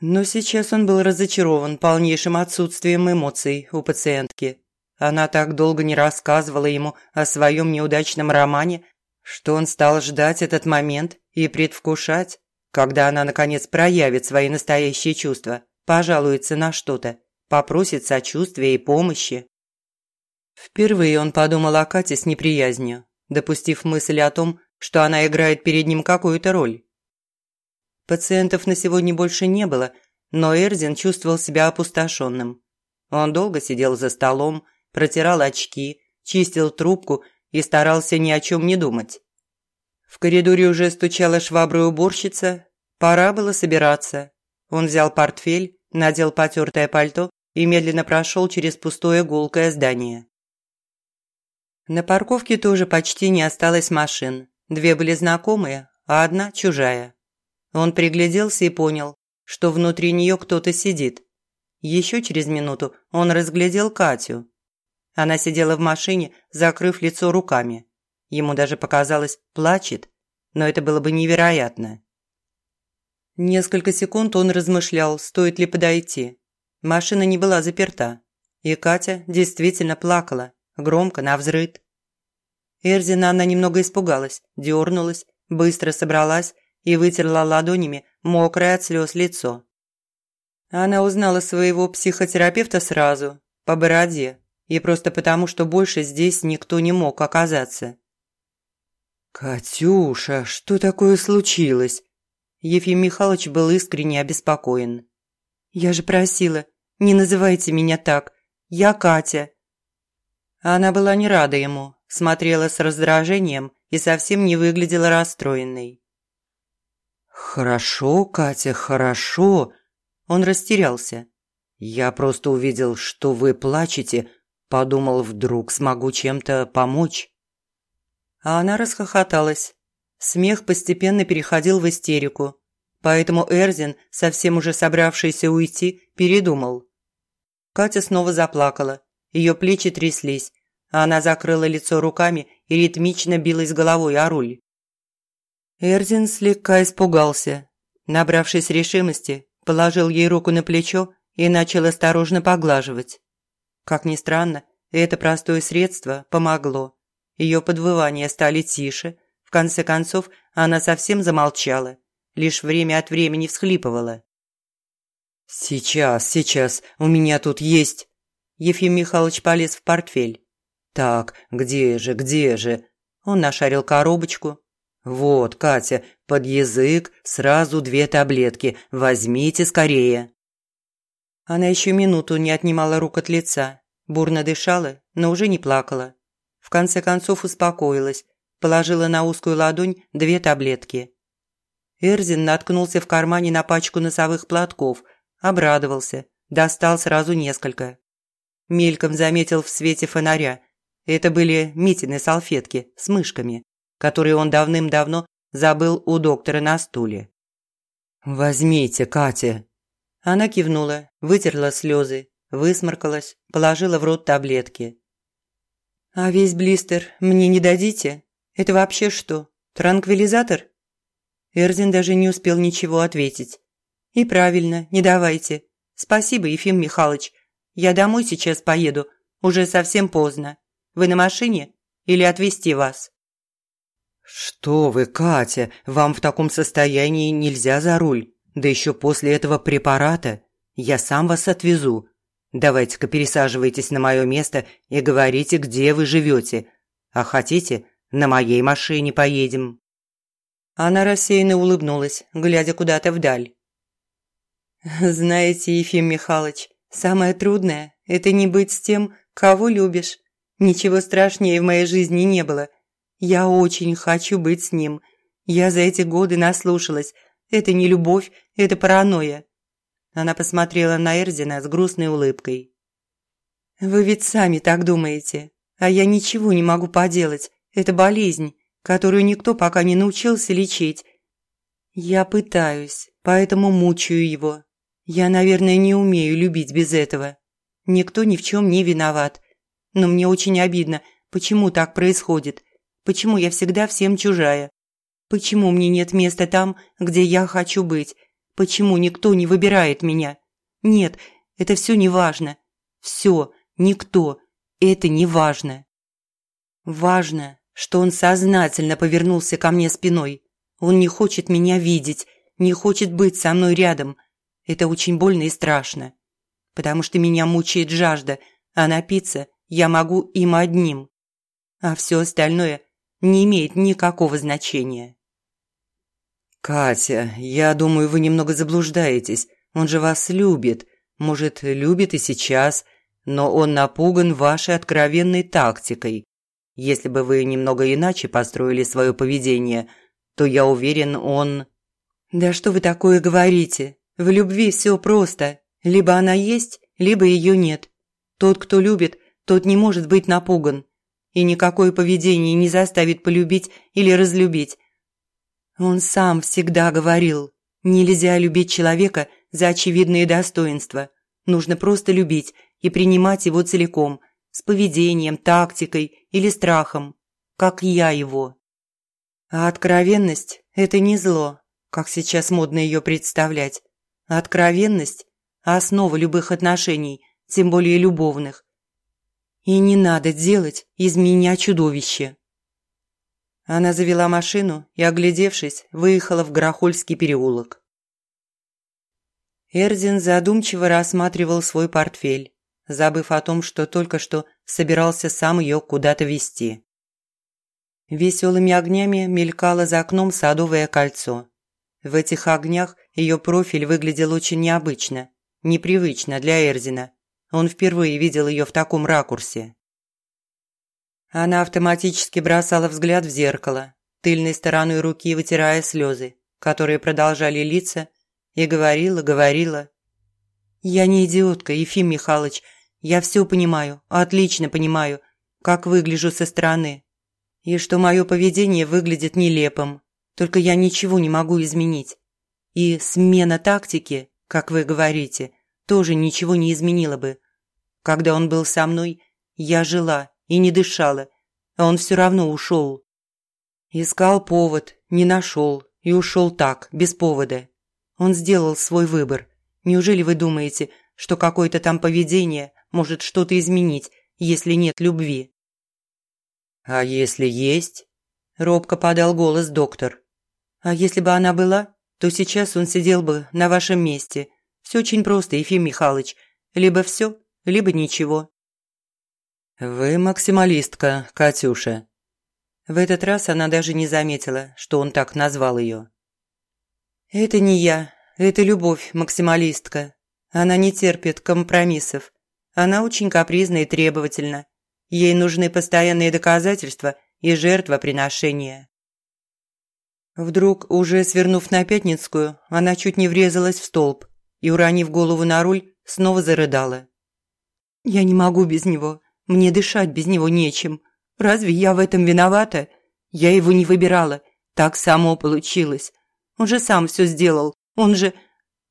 Но сейчас он был разочарован полнейшим отсутствием эмоций у пациентки. Она так долго не рассказывала ему о своем неудачном романе, что он стал ждать этот момент и предвкушать, когда она, наконец, проявит свои настоящие чувства, пожалуется на что-то, попросит сочувствия и помощи. Впервые он подумал о Кате с неприязнью, допустив мысль о том, что она играет перед ним какую-то роль. Пациентов на сегодня больше не было, но Эрзин чувствовал себя опустошенным. Он долго сидел за столом, протирал очки, чистил трубку и старался ни о чем не думать. В коридоре уже стучала шваброй уборщица, пора было собираться. Он взял портфель, надел потертое пальто и медленно прошел через пустое гулкое здание. На парковке тоже почти не осталось машин. Две были знакомые, а одна чужая. Он пригляделся и понял, что внутри нее кто-то сидит. Еще через минуту он разглядел Катю. Она сидела в машине, закрыв лицо руками. Ему даже показалось, плачет, но это было бы невероятно. Несколько секунд он размышлял, стоит ли подойти. Машина не была заперта, и Катя действительно плакала, громко, навзрыд. Эрзина она немного испугалась, дернулась, быстро собралась и вытерла ладонями мокрое от слез лицо. Она узнала своего психотерапевта сразу, по бороде, и просто потому, что больше здесь никто не мог оказаться. «Катюша, что такое случилось?» Ефим Михайлович был искренне обеспокоен. «Я же просила, не называйте меня так. Я Катя». Она была не рада ему, смотрела с раздражением и совсем не выглядела расстроенной. «Хорошо, Катя, хорошо!» Он растерялся. «Я просто увидел, что вы плачете, подумал, вдруг смогу чем-то помочь». А она расхохоталась. Смех постепенно переходил в истерику, поэтому Эрзин, совсем уже собравшийся уйти, передумал. Катя снова заплакала, ее плечи тряслись, она закрыла лицо руками и ритмично билась головой о руль. Эрзин слегка испугался. Набравшись решимости, положил ей руку на плечо и начал осторожно поглаживать. Как ни странно, это простое средство помогло. Ее подвывания стали тише, в конце концов она совсем замолчала, лишь время от времени всхлипывала. «Сейчас, сейчас, у меня тут есть...» Ефим Михайлович полез в портфель. «Так, где же, где же?» Он нашарил коробочку, «Вот, Катя, под язык сразу две таблетки. Возьмите скорее». Она еще минуту не отнимала рук от лица, бурно дышала, но уже не плакала. В конце концов успокоилась, положила на узкую ладонь две таблетки. Эрзин наткнулся в кармане на пачку носовых платков, обрадовался, достал сразу несколько. Мельком заметил в свете фонаря. Это были Митины салфетки с мышками который он давным-давно забыл у доктора на стуле. «Возьмите, Катя!» Она кивнула, вытерла слезы, высморкалась, положила в рот таблетки. «А весь блистер мне не дадите? Это вообще что, транквилизатор?» Эрзин даже не успел ничего ответить. «И правильно, не давайте. Спасибо, Ефим Михайлович. Я домой сейчас поеду. Уже совсем поздно. Вы на машине? Или отвезти вас?» «Что вы, Катя, вам в таком состоянии нельзя за руль, да еще после этого препарата. Я сам вас отвезу. Давайте-ка пересаживайтесь на мое место и говорите, где вы живете. А хотите, на моей машине поедем». Она рассеянно улыбнулась, глядя куда-то вдаль. «Знаете, Ефим Михайлович, самое трудное – это не быть с тем, кого любишь. Ничего страшнее в моей жизни не было – я очень хочу быть с ним. Я за эти годы наслушалась. Это не любовь, это паранойя». Она посмотрела на Эрзина с грустной улыбкой. «Вы ведь сами так думаете, а я ничего не могу поделать. Это болезнь, которую никто пока не научился лечить. Я пытаюсь, поэтому мучаю его. Я, наверное, не умею любить без этого. Никто ни в чем не виноват. Но мне очень обидно, почему так происходит. Почему я всегда всем чужая? Почему мне нет места там, где я хочу быть? Почему никто не выбирает меня? Нет, это все не важно. Все, никто, это не важно. Важно, что он сознательно повернулся ко мне спиной. Он не хочет меня видеть, не хочет быть со мной рядом. Это очень больно и страшно. Потому что меня мучает жажда, а напиться я могу им одним. А все остальное не имеет никакого значения. «Катя, я думаю, вы немного заблуждаетесь. Он же вас любит. Может, любит и сейчас, но он напуган вашей откровенной тактикой. Если бы вы немного иначе построили свое поведение, то я уверен, он...» «Да что вы такое говорите? В любви все просто. Либо она есть, либо ее нет. Тот, кто любит, тот не может быть напуган. И никакое поведение не заставит полюбить или разлюбить. Он сам всегда говорил, нельзя любить человека за очевидные достоинства. Нужно просто любить и принимать его целиком, с поведением, тактикой или страхом, как я его. А откровенность – это не зло, как сейчас модно ее представлять. Откровенность – основа любых отношений, тем более любовных. И не надо делать из меня чудовище. Она завела машину и, оглядевшись, выехала в Горохольский переулок. Эрзин задумчиво рассматривал свой портфель, забыв о том, что только что собирался сам ее куда-то везти. Веселыми огнями мелькало за окном садовое кольцо. В этих огнях ее профиль выглядел очень необычно, непривычно для Эрзина. Он впервые видел ее в таком ракурсе. Она автоматически бросала взгляд в зеркало, тыльной стороной руки вытирая слезы, которые продолжали литься, и говорила, говорила. «Я не идиотка, Ефим Михайлович. Я все понимаю, отлично понимаю, как выгляжу со стороны. И что мое поведение выглядит нелепым. Только я ничего не могу изменить. И смена тактики, как вы говорите, тоже ничего не изменила бы. Когда он был со мной, я жила и не дышала, а он все равно ушел. Искал повод, не нашел и ушел так, без повода. Он сделал свой выбор. Неужели вы думаете, что какое-то там поведение может что-то изменить, если нет любви? «А если есть?» – робко подал голос доктор. «А если бы она была, то сейчас он сидел бы на вашем месте. Все очень просто, Ефим Михайлович. Либо все, либо ничего». «Вы максималистка, Катюша». В этот раз она даже не заметила, что он так назвал ее. «Это не я, это любовь, максималистка. Она не терпит компромиссов. Она очень капризна и требовательна. Ей нужны постоянные доказательства и жертвоприношения». Вдруг, уже свернув на Пятницкую, она чуть не врезалась в столб и, уронив голову на руль, снова зарыдала. «Я не могу без него. Мне дышать без него нечем. Разве я в этом виновата? Я его не выбирала. Так само получилось. Он же сам все сделал. Он же...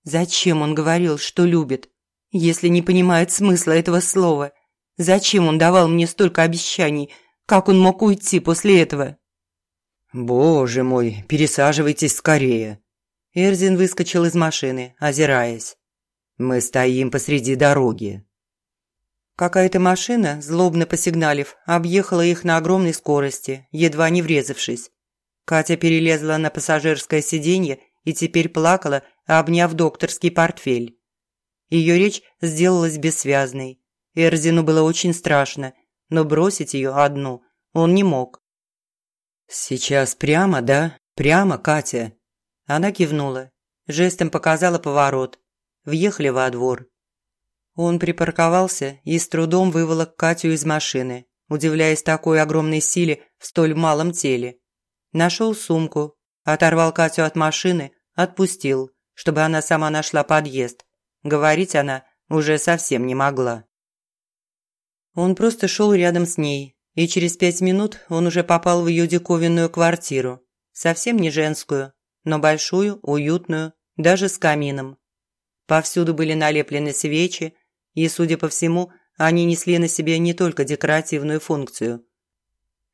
Зачем он говорил, что любит, если не понимает смысла этого слова? Зачем он давал мне столько обещаний? Как он мог уйти после этого? «Боже мой, пересаживайтесь скорее!» Эрзин выскочил из машины, озираясь. «Мы стоим посреди дороги». Какая-то машина, злобно посигналив, объехала их на огромной скорости, едва не врезавшись. Катя перелезла на пассажирское сиденье и теперь плакала, обняв докторский портфель. Ее речь сделалась бессвязной. Эрзину было очень страшно, но бросить ее одну он не мог. «Сейчас прямо, да? Прямо, Катя?» Она кивнула, жестом показала поворот. Въехали во двор. Он припарковался и с трудом выволок Катю из машины, удивляясь такой огромной силе в столь малом теле. Нашел сумку, оторвал Катю от машины, отпустил, чтобы она сама нашла подъезд. Говорить она уже совсем не могла. Он просто шел рядом с ней, и через пять минут он уже попал в ее диковинную квартиру. Совсем не женскую, но большую, уютную, даже с камином. Повсюду были налеплены свечи, и, судя по всему, они несли на себе не только декоративную функцию.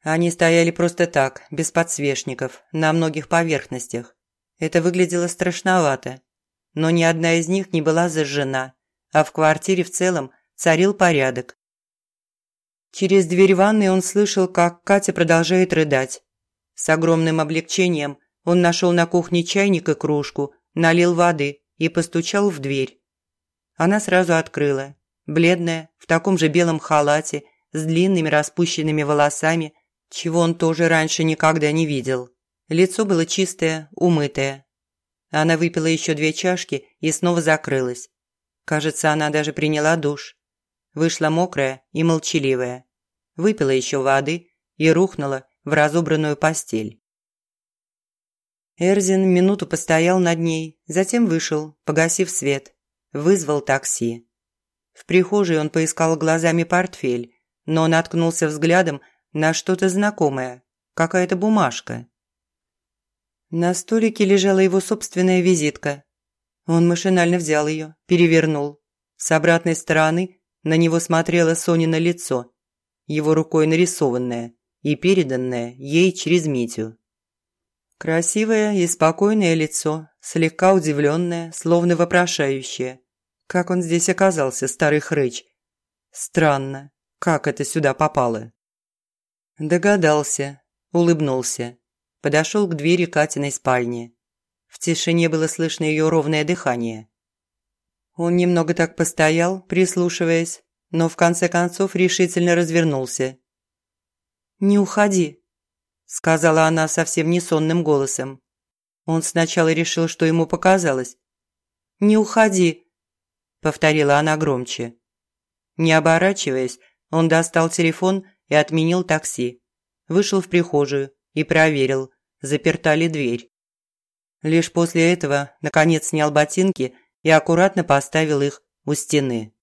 Они стояли просто так, без подсвечников, на многих поверхностях. Это выглядело страшновато. Но ни одна из них не была зажжена, а в квартире в целом царил порядок. Через дверь ванной он слышал, как Катя продолжает рыдать. С огромным облегчением он нашел на кухне чайник и кружку, налил воды и постучал в дверь. Она сразу открыла, бледная, в таком же белом халате, с длинными распущенными волосами, чего он тоже раньше никогда не видел. Лицо было чистое, умытое. Она выпила еще две чашки и снова закрылась. Кажется, она даже приняла душ. Вышла мокрая и молчаливая. Выпила еще воды и рухнула в разобранную постель. Эрзин минуту постоял над ней, затем вышел, погасив свет. Вызвал такси. В прихожей он поискал глазами портфель, но наткнулся взглядом на что-то знакомое, какая-то бумажка. На столике лежала его собственная визитка. Он машинально взял ее, перевернул. С обратной стороны на него смотрело Сонина лицо, его рукой нарисованное и переданное ей через Митю. Красивое и спокойное лицо, слегка удивленное, словно вопрошающее. Как он здесь оказался, старый хрыч? Странно, как это сюда попало? Догадался, улыбнулся. Подошел к двери Катиной спальни. В тишине было слышно ее ровное дыхание. Он немного так постоял, прислушиваясь, но в конце концов решительно развернулся. «Не уходи», – сказала она совсем не сонным голосом. Он сначала решил, что ему показалось. «Не уходи», – повторила она громче. Не оборачиваясь, он достал телефон и отменил такси. Вышел в прихожую и проверил, заперта ли дверь. Лишь после этого, наконец, снял ботинки и аккуратно поставил их у стены.